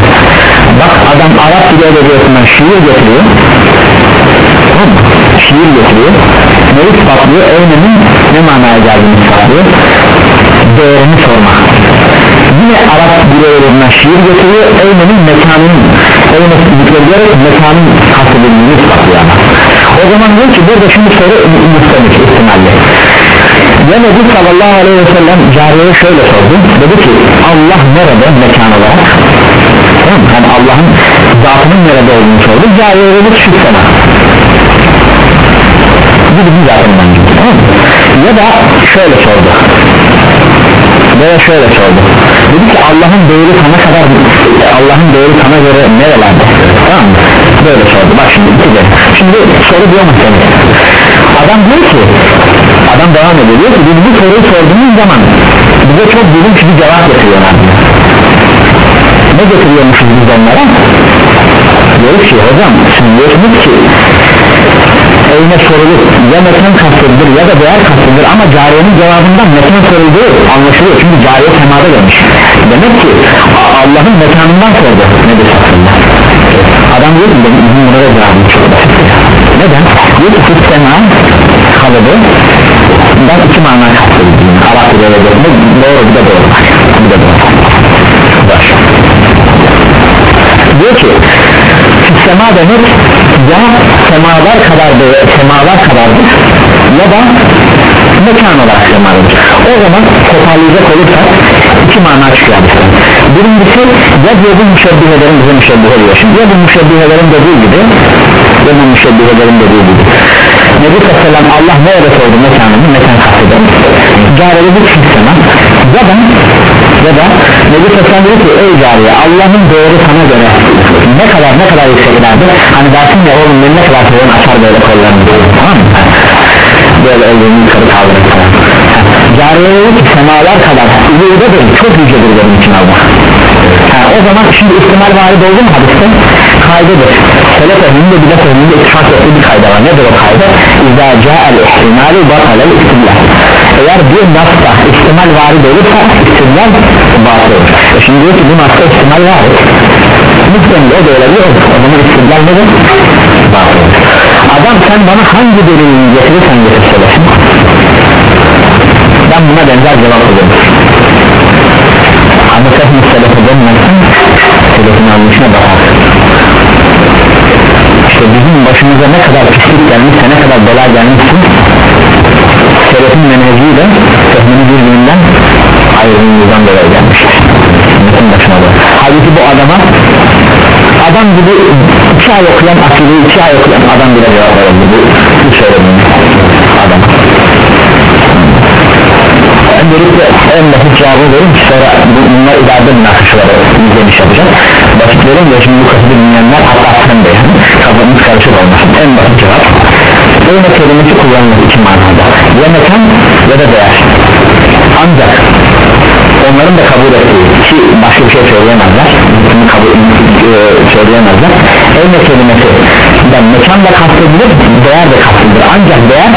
bak adam Arap dili edebiyatından şiir getiriyor. Tamam şiir getiriyor. Neyi ispatlıyor eynemin ne manaya geldiğini ispatlıyor değerini sormak yine Arap edebiyatından şiir getiriyor. Eynemin mekanının eyne yükledilerek mekanın kastedildiğini ispatlıyor o zaman diyor ki burada şimdi soru müstemik ihtimalle. Ya Nebi sallallahu aleyhi ve sellem cariyeye şöyle sordu. Dedi ki Allah nerede mekan olarak? Tamam yani Allah'ın zatının nerede olduğunu sordu cariye dedi şu sana gibi bir zatından gibi tamam ya da şöyle sordu veya şöyle sordu. Dedi ki Allah'ın değeri sana kadar Allah'ın değeri sana göre nerelerde tamam mı? Böyle sordu. Bak şimdi iki de. Şimdi soru mu seni adam diyor ki adam devam ediyor. Diyor ki biz bu soruyu sorduğumuz zaman bize çok bilinç bir cevap getiriyorlar ne getiriyormuşuz biz onlara? Diyoruz ki hocam siz diyorsunuz ki evine sorulup ya mekan kastedilir ya da değer kastedilir. Ama cariyenin cevabından mekan sorulduğu anlaşılıyor. Çünkü cariye semada demiş demek ki Allah'ın mekanından sordu. Nedir aslında adam diyor ki benim izin bunlara cevabım çok basit neden? diyor ki siz sema kalıbı ben iki mana kastedilir Arap dillerinde doğru bir de doğru bir de doğru. Diyor ki sema denir ya semalar kadar da semalar kadardır ya da mekan olarak semadır o zaman toparlayacak olursak iki mana çıkıyor birincisi ya diyor bu müşebbihelerin bize müşebbihe diyor. Şimdi ya bu müşebbihelerin dediği gibi ya bu müşebbihelerin dediği gibi. Nebi Aleyhisselam Allah nerede sordu mekanını? Mekan kasteder careli bir sema ya da ya da Nebi Aleyhisselam dedi ki ey cariye Allah'ın doğru sana göre ne kadar ne kadar yükseklerde hani dersin ya oğlum ne kadar seviyorum açar böyle kollarını. Tamam mı? Böyle ellerini yukarı kaldırır falan cariye dedi ki semalar kadar uyudadır çok yücedir benim için Allah. Ha, o zaman şimdi ihtimal varid oldu mu hadiste kaydedir. Selef ehlinde bilet ehlinde ittifak ettiği bir kayda var. Nedir o kayda? İzâ câ'el ihtimali batalel ihtimlal eğer bir nasta ihtimal varid olursa ihtimlal batıl olur. E şimdi diyor ki bu nasta ihtimal var. Muhtemel o da olabilir. O zaman ihtimlal nedir? Batıl adam sen bana hangi delilini getirirsen getir söylesin ben buna benzer cevap veririm ama sen selefe dönmezsen selefin anlayışına bakar işte bizim başımıza ne kadar pislik gelmişse ne kadar bela gelmişse selefin menheciyle fehmini birbirinden ayrılığından dolayı gelmiştir. Bütün başına da halbuki bu adama adam gibi iki ay okuyan akili iki ay okuyan adam bile cevap verildi bu, söylediğim adam. Öncelikle en basit cevabı verin ki sonra bunlar ileride münakışaları izlemiş yapacak basit verin de şimdi bu kasıtı dinleyenler hatta sen kafamız karışık olmasın en basit cevap öyle kelimesi kullanılır iki manada. Ya mekan ya da değer. Ancak onların da kabul ettiği ki başka bir şey söyleyemezler bunu kabul e, söyleyemezler. Evne kelimesi da mekan da kastedilir değer de kastedilir. Ancak değer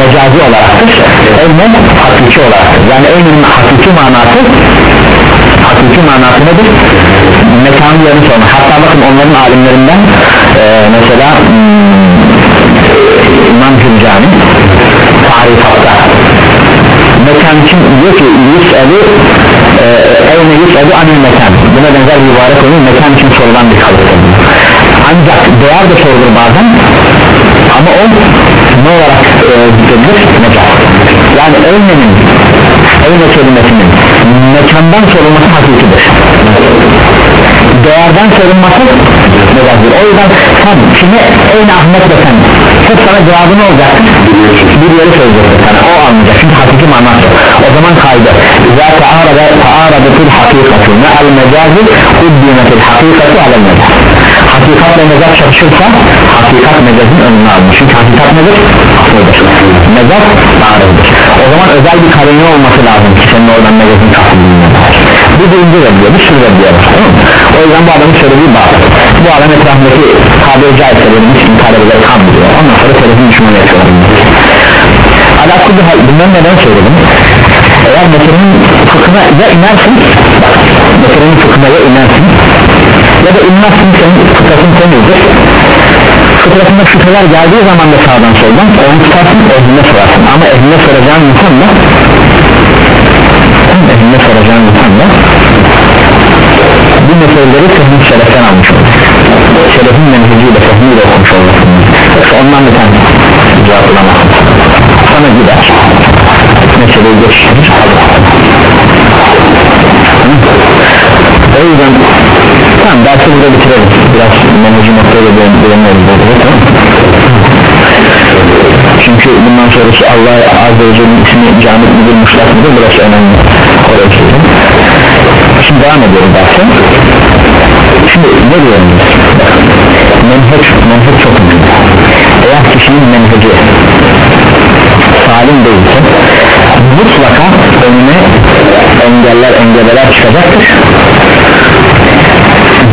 mecazi olaraktır evne hakiki olaraktır. Yani evnin hakiki manası hakiki manası nedir? mekanı yarı sonra hatta bakın onların alimlerinden e, mesela hmm, İmam Hüccani tarifatta mekan için diyor ki yüs'elu e, evne yüs'elu anil mekan. Buna benzer bir ibare konu mekan için sorulan bir kalıptır ancak değer de sorulur bazen. Ama o ne olarak e, zikredilir mekan yani evnenin evne kelimesinin mekandan sorulması hakikidir değerden sorulması mecazdır o yüzden sen şimdi eyni Ahmet desen hep sana cevabı ne olacak. Bir yeri söyleyecektir sana o anlayacak. Çünkü hakiki manası o zaman kaydı. İzâ te'ârada te'âradatil hakikati. Me'al mecazi uddimetil hakikati alel mecaz hakikatle mecaz çatışırsa hakikat mecazın önüne almış çünkü hakikat nedir? asıldır mecaz ağrıdır o zaman özel bir karını olması lazım ki senin oradan mecazın bu birinci reddiyor bir sürü reddiyor tamam o yüzden bu adamın söylediği bağlı bu adam etrafındaki tabiri caizselerini hiç inkar edebilir kan biliyor ondan sonra telefon düşmanı yapıyorlar ala kulli hal bunları neden söyledim? Eğer meselinin fıkhına ya inersin meselinin fıkhına ya inersin ya da inmezsin senin fıkhasın temizdir fıtratında şüpheler geldiği zaman da sağdan soldan onu tutarsın ehline sorarsın. Ama ehline soracağın insan da ehline soracağın insan da meseleleri fehmi şereften almış olur şerefin menheciyle fehmiyle okumuş olmasın yoksa ondan bir tane cevap bulamazsın. Sana gider. Meseleyi geçiştirir o yüzden tamam dersi burada bitirelim. Biraz menheci noktaya dönüyoruz burada tamam çünkü bundan sonrası Allah Azze ve Celle'nin ismi camit midir muşlak mıdır burası önemli. Söyleyeyim şimdi devam ediyoruz derse şimdi ne diyorum? Menheç, menheç çok önemli. Eğer kişinin menheci salim değilse mutlaka önüne engeller engeller çıkacaktır.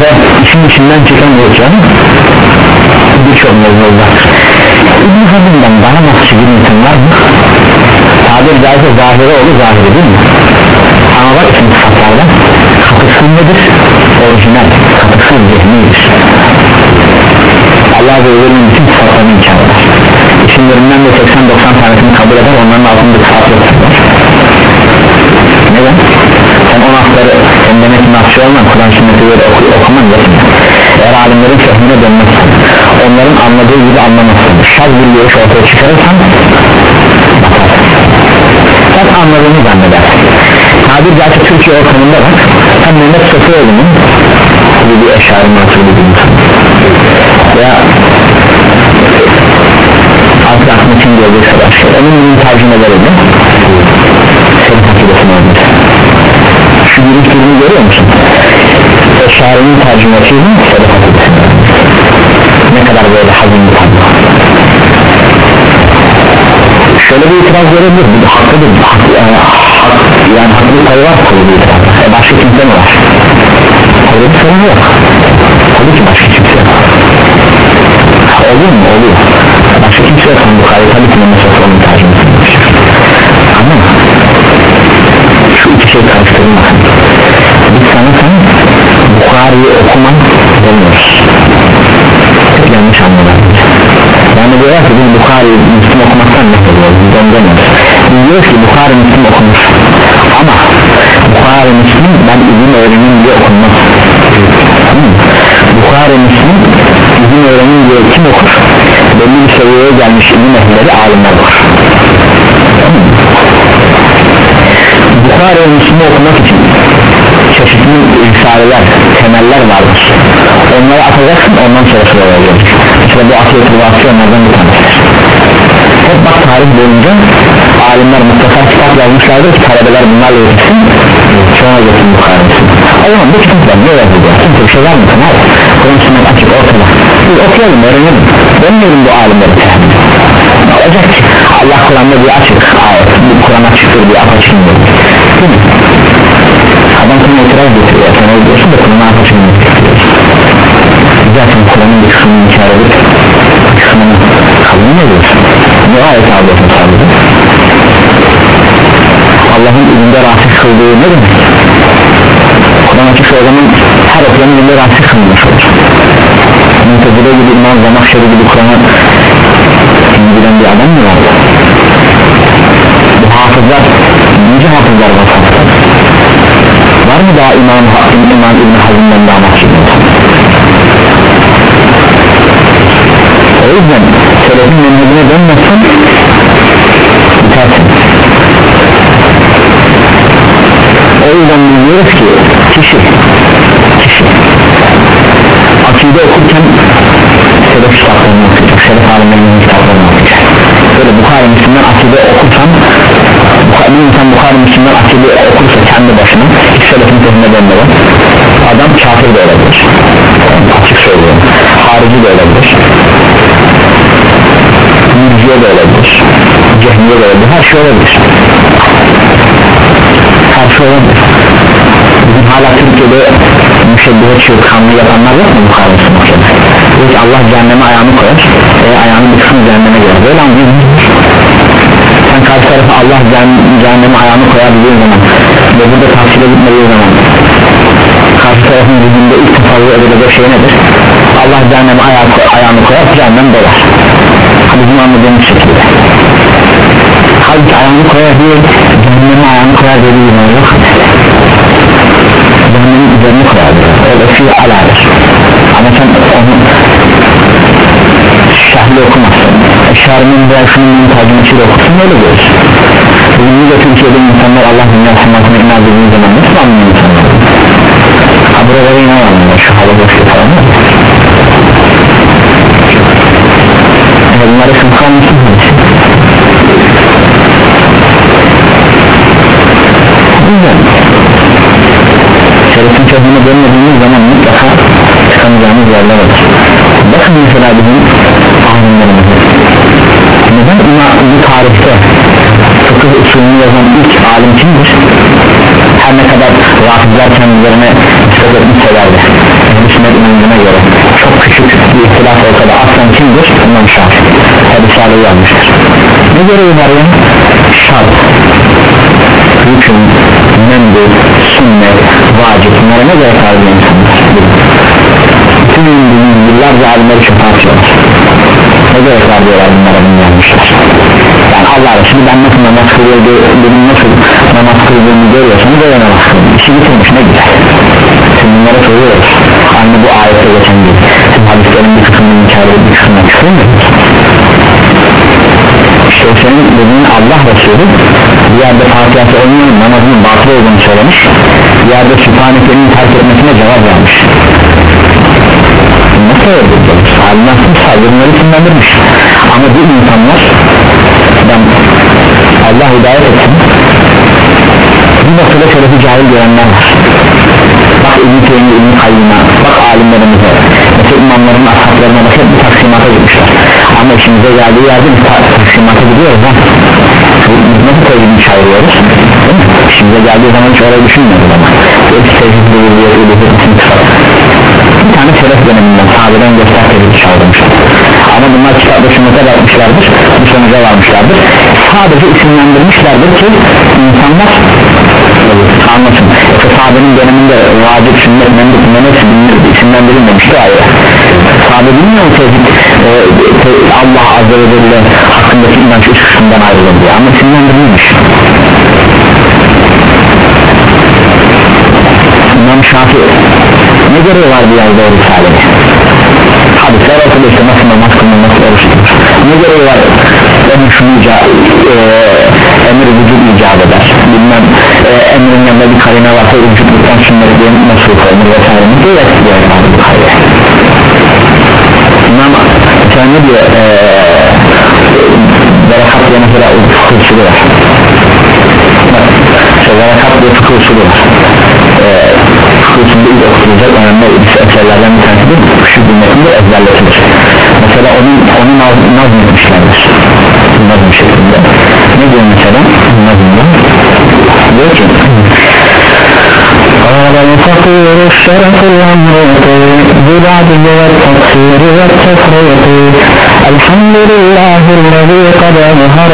Ve işin içinden çıkan yolcanı birçok mevzu vardır İbn Hazım'dan daha nasıl bir insan var mı? tabir caizse zahiri olur zahiri değil mi? ama bak şimdi sıfatlardan katıksız nedir? orijinal. Katıksız zihnidir. Allah Celle'nin bütün sıfatlarını imkan eder. İsimlerinden de 80-90 tanesini kabul eder onların altında sıfat yoktur neden? sen o nasları sen demek nasçı olman Kur'an sünneti böyle oku, okuman yetmiyor eğer alimlerin fehmine dönmezsen onların anladığı gibi anlamazsın. Şaz bir görüş ortaya çıkarırsan bakarsın. Sen anladığını zannedersin tabir gerçi Türkiye ortamında bak sen Mehmet Sofioğlu'nun gibi bir eşari nasıl bir insan veya Altı Ahmet'in kadar şey onun bunun tercümeleriyle senin hakidesini almış şu biriktirini görüyor musun? Eşari'nin tercümesiyle senin hakidesini ne kadar böyle hazin bir tablo şöyle bir itiraz görebilir bu hakkıdır hak, yani, yani tabii bir itiraz e başka kimse mi var? bir sorun yok. Tabii ki başka kimse yok. Oluyor mu? oluyor. Başka kimse yok. Bu kaydı tabii ki mesela onun tercümesi ama şu iki şey karıştırılmasın biz sana sen Bukhari'yi okuman demiyoruz. Çok yanlış anladın yani diyorlar ki biz Bukhari'yi Müslüm okumaktan ne ediyoruz. Biz biz diyoruz ki Bukhari Müslüm ama Bukhari Müslüm ben izin öğrenim diye okunmaz. Hmm. Bukhari Müslüm izin öğrenim diye kim okur? Belli bir seviyeye gelmiş ilim ehlileri alimler okur Bukhari ve Müslüm'ü okumak için çeşitli risaleler, temeller vardır. Onları atacaksın ondan sonra sıraya gelecek işte bu atiyet rivası onlardan bir tanesidir. Hep bak tarih boyunca alimler mutlaka kitap yazmışlardır ki talebeler bunlarla yetişsin sonra getir Bukhari o zaman bu kitaplar ne yazılıyor kimse bir şey yazmasın hayır Kur'an sünnet açık ortada. Biz okuyalım öğrenelim. Dönmeyelim bu alimleri. Ne olacak ki Allah Kur'an'da bir açık ayet bu Kur'an açıktır bir apaçın değil mi? Adam sana itiraz getiriyor. Sen öyle diyorsun da Kur'an'a apaçın zaten Kur'an'ın bir kısmını inkar edip bir kısmını kabul ediyorsun ne ayet alıyorsun sadece Allah'ın ilinde rahatsız kıldığı ne demek? Kur'an açıksa o zaman her okuyanın ilinde rahatsız kılmış olur. Mutezile gibi İmam Zamakşeri gibi Kur'an'a bilen bir adam mı var? Bu hafızlar nice hafızlar var var mı daha İmam, İmam İbn Hazm'dan daha mahkum o yüzden selefin menhecine dönmezsen bitersin o yüzden ki. Kişi. Kişi. Akide okurken selef kitaplarını okuyacak selef alimlerinin kitaplarını okuyacak. Böyle Bukhari Müslüman akide okursan bir insan Bukhari Müslüman akide okursa kendi başına hiç selefin tezine dönmeden adam kafir de olabilir. Açık söylüyorum. Harici de olabilir. Mürciye de olabilir. Cehmiye de olabilir. Her şey olabilir şey olabilir. Bugün hala Türkiye'de müşebbihe çırkanlığı yapanlar yok mu Bukhari Müslüman diyor ki Allah cehenneme ayağını koyar e, ayağını bir kısmı cehenneme girer. Böyle anlıyorsun sen karşı tarafa Allah cehenneme ayağını koyar dediğin zaman ve burada tavsiye gitmediği zaman karşı tarafın zihninde ilk tasavvur edilecek şey nedir? Allah cehenneme ayağı, ayağını koyar cehennem dolar. Hadi bunu anladığımız şekilde halbuki ayağını koyar diye cehenneme ayağını koyar dediği zaman yok cehennemin üzerine koyar o da fi aladır ama sen onu şahli okumazsın. Eşarının veya şunun tercümesiyle okursun öyle görürsün. Bugün de Türkiye'de insanlar Allah dünya sanatına inan dediği zaman nasıl anlıyor insanlar ha buraları inan anlıyor şu halı boşluğu falan mı? bunları sınıflar mısın? Sözünü görmediğimiz zaman mutlaka çıkamayacağımız yerler olur. Bakın mesela bizim alimlerimize. Neden bu tarihte fıkıh usulünü yazan ilk alim kimdir? her ne kadar rafizler kendilerine söz etmişselerdi Müslüman inancına göre çok küçük bir ihtilaf olsa da aslan kimdir? İmam Şafi Risale'yi yazmıştır. Ne görevi var ya? hüküm, mendil, sünnet, vacip. Bunlara ne var diye insanlar bütün yıllarca alimleri çöpe atıyorlar ne var diyorlar bunlara bunu yani Allah Resulü ben nasıl namaz kılıyordu benim nasıl namaz kıldığımı görüyorsanız öyle namaz kıldım işi bitirmiş ne güzel. Şimdi bunlara soruyoruz. Aynı bu ayette geçen gibi hadislerin bir kısmını inkar edip bir kısmına küfür mü işte senin dediğin Allah Resulü bir yerde Fatiha'sı olmayan namazının batıl olduğunu söylemiş bir yerde Sübhaneke'nin terk etmesine cevap vermiş. Nasıl öyle Allah'ın saygınları kimlendirmiş. Ama bu insanlar ben Allah hidayet etsin bir noktada şerefi cahil görenler var. Bak İbn-i Teymi İbn-i bak alimlerimize mesela imamların ashablarına bakıp bir taksimata gitmişler ama işimize geldiği yerde bir taksimata gidiyoruz ha. Nasıl tevhidini çağırıyoruz işimize geldiği zaman hiç orayı düşünmüyoruz ama. Hepsi tevhid bulunduğu bir tane şeref döneminden sahabeden göster tevhidi çağırmışlar. Ama bunlar kitapta sünnete bakmışlardır bu sonuca varmışlardır. Sadece isimlendirmişlerdir ki insanlar anlasın. Sahabenin döneminde vacip sünnet bunların hepsi isimlendirilmemişti ayrı bilmiyor mu tevhid e, Allah azze ve celle hakkındaki inanç üç kısımdan ayrılır diye? Ama isimlendirilmemiş İmam Şafii ne görevi var bir yerde o risalede hadisler ortada işte nasıl namaz kılma nasıl oruç tutmuş ne görevi var? Emir şunu ica, e, emir vücut icap eder. Bilmem e, emrin yanında bir karine varsa vücutluktan şunları diye nasıl koyulur vesaire. Ne yani bu karine İmam ne diyor e, berakat diye mesela fıkıh usulü var. İşte berakat diye fıkıh usulü var. E, fıkıh usulü ilk okutulacak önemli eserlerden bir tanesi de şu cümlesinde ezberletilir mesela onun onu nazm etmişlerdir. Nazm şeklinde. Ne diyor mesela? Nazmda diyor ki قال الفقير الشرف الأمريك بالعدل والتقصير والتفريق الحمد لله الذي قد أظهر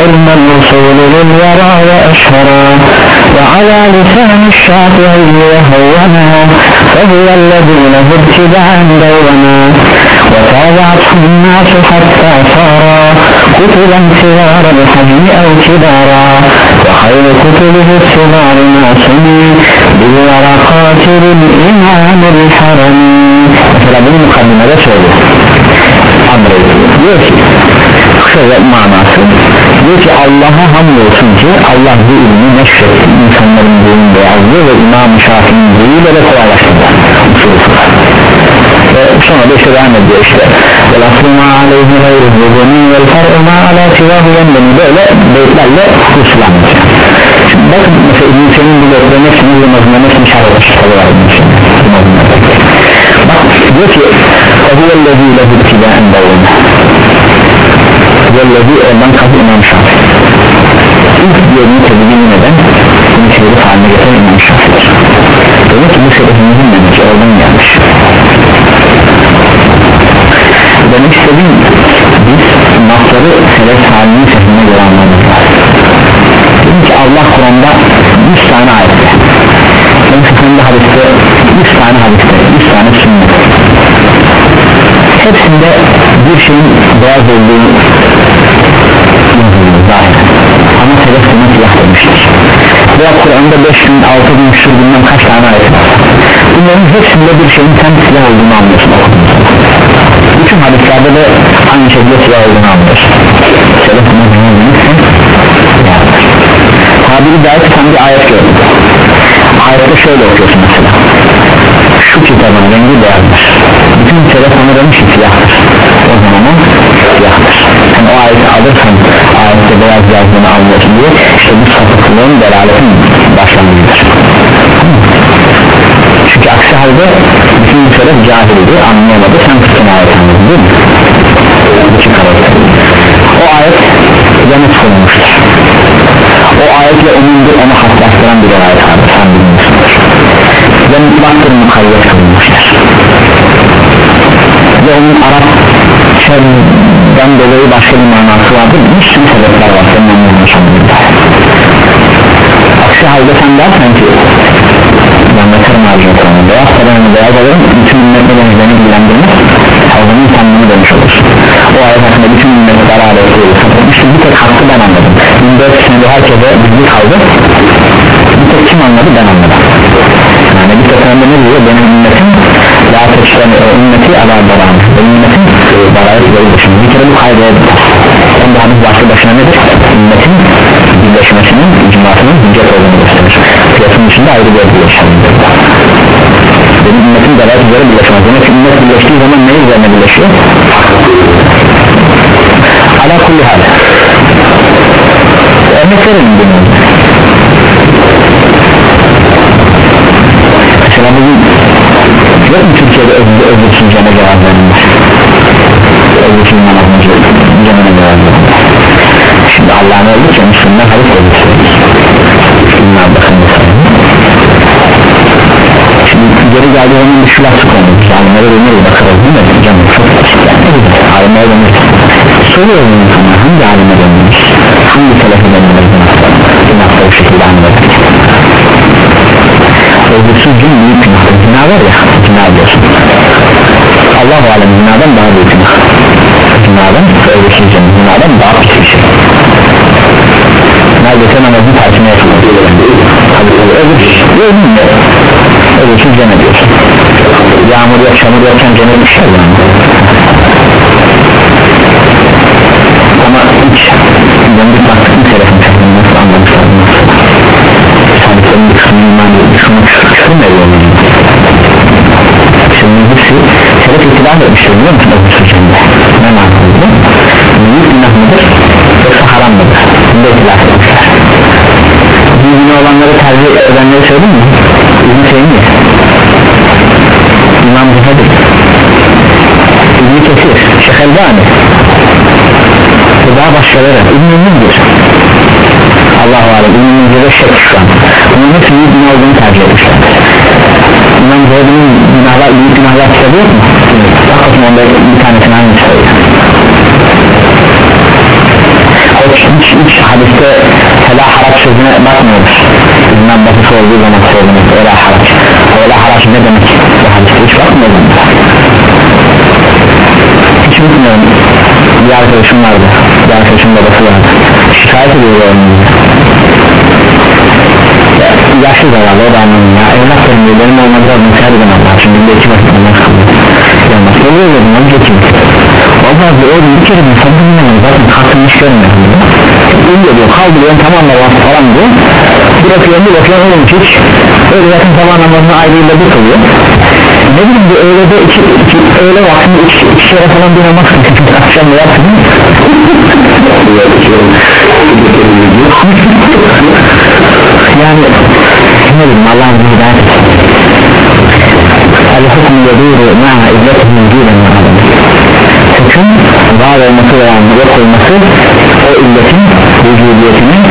علم الوصول للورى وأشهرا وعلى لسان الشافعي وهونا فهو الذي له ابتداعا دونا وتابعته الناس حتى صارا كتبا صغار الحجم أو كبارا. وخير كتبه الصغار ما سمي Bilvarakatiril imamil haram Mesela bunu mukaddimede söylüyor. Diyor ki Şöyle manası. Diyor ki Allah'a hamdolsun ki Allah bu ilmi neşretti. İnsanların dilinde yazdı ve İmam-ı Şafii'nin diliyle de kolaylaştırdı. Sonra da işte devam ediyor işte. Velasru ma aleyhi gayruhu ve min vel far'u ma ala sivahu yenmeni böyle beytlerle husulanmış bakın mesela İbn-i Senin bu beytlerin hepsini bu mazmunların hepsini şarjı kitabı var bak diyor ki وَهُوَ الَّذ۪ي لَهُ ابْتِدَاءً دَوْنَ وَالَّذ۪ي ondan kaldı İmam Şafii ilk diyelim tedbini neden bunu şerif haline getiren İmam Şafii'dir demek ki bu şerefimizin demek oradan gelmiş demek istediğim biz nasları selef halinin sesine göre anlamamız lazım dedim ki Allah Kur'an'da 100 tane ayette sefemde hadiste 100 tane hadiste 100 tane sünnet. Hepsinde bir şeyin beyaz olduğunu yazılıyor zahir. Ama selef bunu siyah demiştir. Veya Kur'an'da 5 bin 6 bin şur bilmem kaç tane ayet var. Bunların hepsinde bir şeyin sen siyah olduğunu anlıyorsun. Bütün hadislerde de aynı şekilde siyah olduğunu anlıyorsun. Selef bunu dinlemişsin tabiri dair sen bir ayet gördün. Ayette şöyle okuyorsun mesela. Şu kitabın rengi beyazdır. Bütün selef onu demiş ki siyahtır o zaman siyahtır yani o ayeti alırsan ayette beyaz yazdığını anlıyorsun diye işte bu sapıklığın delaletin başlangıcıdır. Çünkü aksi halde bütün mesele cahildi anlayamadı sen tutun ayet anladın değil mi? İki karakter. O ayet yanıt konulmuştur o ayetle onundur onu haslaştıran bir sen bilmiyorsundur ve mutlaktır mukayyet kılınmıştır ve onun Arapçadan dolayı başka bir manası vardır. Bir sürü sebepler var. Senin anlayamayacağın aksi halde sen dersen ki ben bakarım harcı okulunu beyaz sarayını beyaz alırım. Bütün ümmetle benzerini ilgilendirmez o zaman demiş olursun o ayet hakkında bütün ümmetler aleyhi işte bir tek hakkı ben anladım. 1400 senede herkese bilgi kaldı. Bir tek kim anladı? Ben anladım. Yani bir tek ne diyor? Benim ümmetim la teşten ümmeti ala dalan benim ümmetim dalayet yolu dışında bir kere bu kaydaya onda hadis başlı başına nedir? Ümmetin birleşmesinin icmasının hüccet olduğunu gösterir kıyasın dışında ayrı bir birleşmesidir benim ümmetim dalayet üzere birleşmez demek ki ümmet birleştiği zaman ne üzerine birleşiyor? Ala kulli hal. Örnek verelim bunu. Mesela bugün yok mu Türkiye'de özlüksüz cana cevap verilmiş namazın canına cevap verilmiş şimdi Allah'ın öldü ki Müslüman hadis özlüksüz Müslüman bakın mesela geri geldiği zaman bir şu lafı konu alimlere dönüyoruz bakarız değil mi? Canım çok basit yani alimlere dönüyoruz soruyoruz insanlar hangi alime dönüyoruz hangi selefi bu nokta bu şekilde anladık özürsüz cin büyük günahtır zina var ya zina diyorsun. Allah-u Alem zinadan daha büyük günah. Zinadan özürsüz cin zinadan daha pis bir şey. Neredeyse namazın tersine yapılır tabi özürsüz cin ediyorsun yağmur yok çamur yokken cennet bir şey yani. Ama hiç döndük baktık bir telefon nasıl anlamışlar senin bir kısmı iman edilmiş şunu mü ediyor şimdi birisi sebep itilaf etmiştir biliyor musun? O sürücünde ne mantıklı büyük günah mıdır yoksa haram mıdır? Bunda itilaf etmişler. Büyüğüne olanları tercih edenleri söyleyeyim mi? İbn Teymi İmam Zühedi İbn Kesir Şeyh Elbani. Ve daha başkaları İbn Ünlü'dür Allah-u Alem İbn Ünlü'de şek şu an bunun hepsi büyük günah olduğunu tercih etmişler. İmam Zühedi'nin günahlar, büyük günahlar kitabı yok mu? Bakın onda bir tanesini aynı söylüyor hiç, hiç, hadiste fela haraç sözüne bakmıyoruz İbn Abbas'ı olduğu zaman söylemek fela haraç. Fela haraç ne demek? Bu hadiste hiç bakmıyoruz hiç unutmuyorum bir arkadaşım vardı. Bir arkadaşım babası vardı. Şikayet ediyor önümüzde yaşlı zavallı o da anladım ya evlatlarım diyor benim olmadı lazım her gün Allah şimdi de iki vakit namaz kılıyor. Ya nasıl oluyor dedim önce kim? Valla diyor oğlum bir kere bir sabır dinlemedim zaten hiç görmedim uyuyor diyor kaldırıyorum tamam namaz falan diyor bırakıyorum bir bakıyorum oğlum hiç. Öyle zaten sabah namazını ayrıyla bir kılıyor ne bileyim bu öyle de iki, iki öğle vaktinde iki, iki kere falan bir namaz kılıyor (laughs) akşam da yaptım yani ne bileyim Allah bizi hidayet El-hukm yeduru ma'a izzetinin dinen hüküm var olması veya yok olması o illetin vücudiyetinin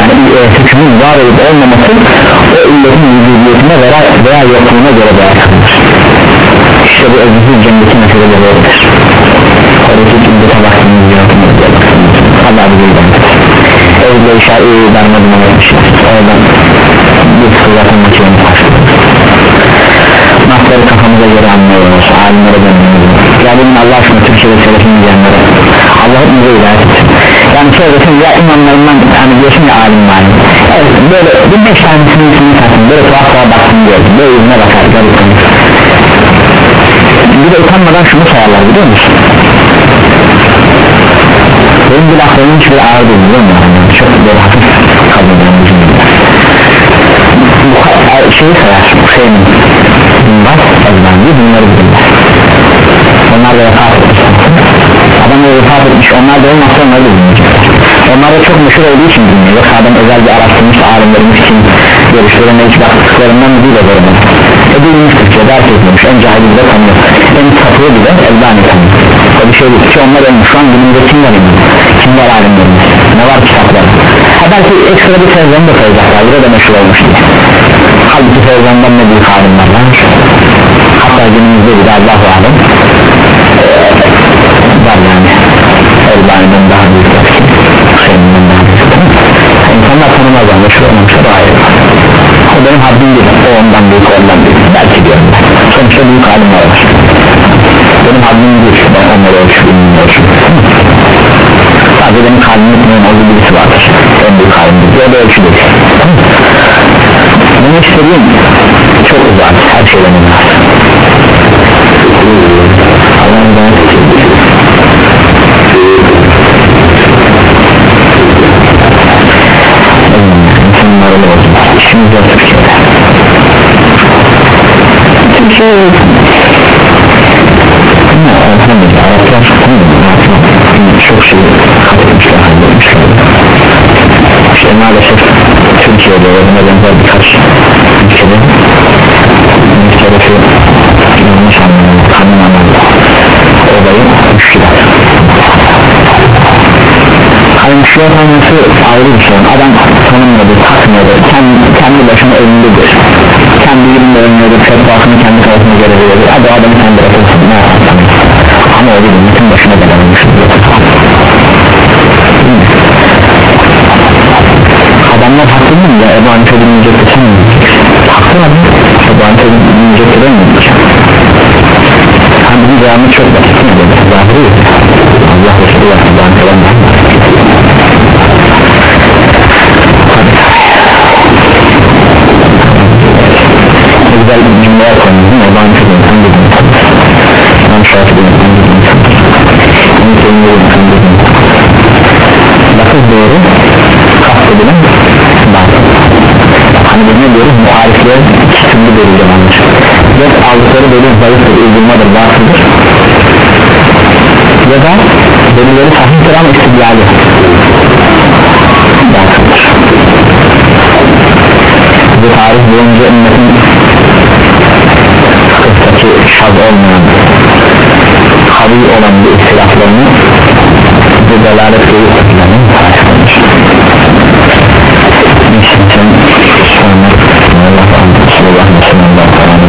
yani e, hükmün var olup olmaması o illetin vücudiyetine veya, veya yokluğuna göre değerlendirir. İşte bu özgür cenneti meseleleri böyledir oradaki iddete vaktimiz yok Allah bize hidayet evde işaret vermedim ona oradan bir sıkılatın maçını başlıyoruz nasları kafamıza göre anlıyoruz alimlere dönüyoruz ya bunun Allah aşkına Türkiye'de selefin diyenlere Allah bize etsin yani söylesin ya imamlarından hani diyorsun ya alim alim evet böyle bir beş tanesinin ismini taktım böyle tuhaf tuhaf baktım gördüm böyle yüzüne bakar garip bir de utanmadan şunu sayarlar biliyor musun? Benim bir laflarım hiçbir ağır değil biliyor musun? Yani çok böyle hafif kalıyor benim cümleler şeyi sayar Hüseyin'in bunlar ezbendi bunları bilirler. Onlar da vefat etmiş. Adam da vefat etmiş onlar da olmazsa onları da bilmeyecekler. Onlar da çok meşhur olduğu için bilmiyor. Yoksa adam özel bir araştırmış alimlerimiz için görüşlerine hiç baktıklarından değil de böyle. Edilmiş Türkçe ders edilmiş en cahili de tanıyor. En sapığı bile Elbani tanıyor. O bir şey değil ki onlar ölmüş şu an günümüzde kim var ilim kim var alimlerimiz? Ne var kitaplar? Ha belki ekstra bir Fevzan'ı da koyacaklar bir de meşhur olmuş. diye halbuki Fevzan'dan ne büyük alimler var? Hatta günümüzde bir de Allah-u Alem var yani. Elbani'den daha büyük Hüseyin'den daha büyük insanlar tanımaz ama şu olmuşsa da ayrı. O benim haddim değil o ondan büyük o ondan büyük. Belki diyorum ben. Sonuçta büyük alimler var. Benim haddim değil ben onları ölçüyorum sadece benim kalbim etmeyen olduğu birisi vardır. En büyük halimdir o da ölçü bunu istediğim çok uzak her şeyden uzak Allah'ın da insanlar öyle olsun işimiz yok Türkiye'de Türkiye ama elhamdülillah Araplar çok şey katılmışlar halletmişler işte maalesef Ve buna benzer birkaç ülkede ülkedeki yanlış anlamı kanun anlamı olayı müşkilat. Hani müşkilat olması ayrı bir şey. Adam tanımıyordur takmıyordur kendi, kendi başına önündedir kendi yerinde önündedir fetvasını kendi kafasına göre verir hadi adamı kendi bırakırsın ne yapalım ama o değil bütün başına belanmıştır adamlar mı ya Ebu Hanife bilmeyecekti sen mi? Haklı Ebu Hanife bilmeyecekti ben mi? Diyeceğim ha bizim cevabımız çok basit mi? Dedi zahiri Allah Resulü var Ebu Hanife'den ne güzel bir cümleler koymuşsun Ebu Hanife'den sen dedin İmam Şafii'den sen dedin İmam Teymiye'den sen dedin lafız doğru. Kastedilen Hanbeli'ne göre muharifler şimdi bölüldü ya aldıkları böyle zayıf bir uygulamadır vasıdır ya da bölüleri sahiptir ama istiblali vasıdır bu tarih boyunca ümmetin fıkıhtaki şaz olmayan kavi olan bu ihtilaflarını bu delalet görüp etkilerini tarif etmiş Allah'ın sınırından falan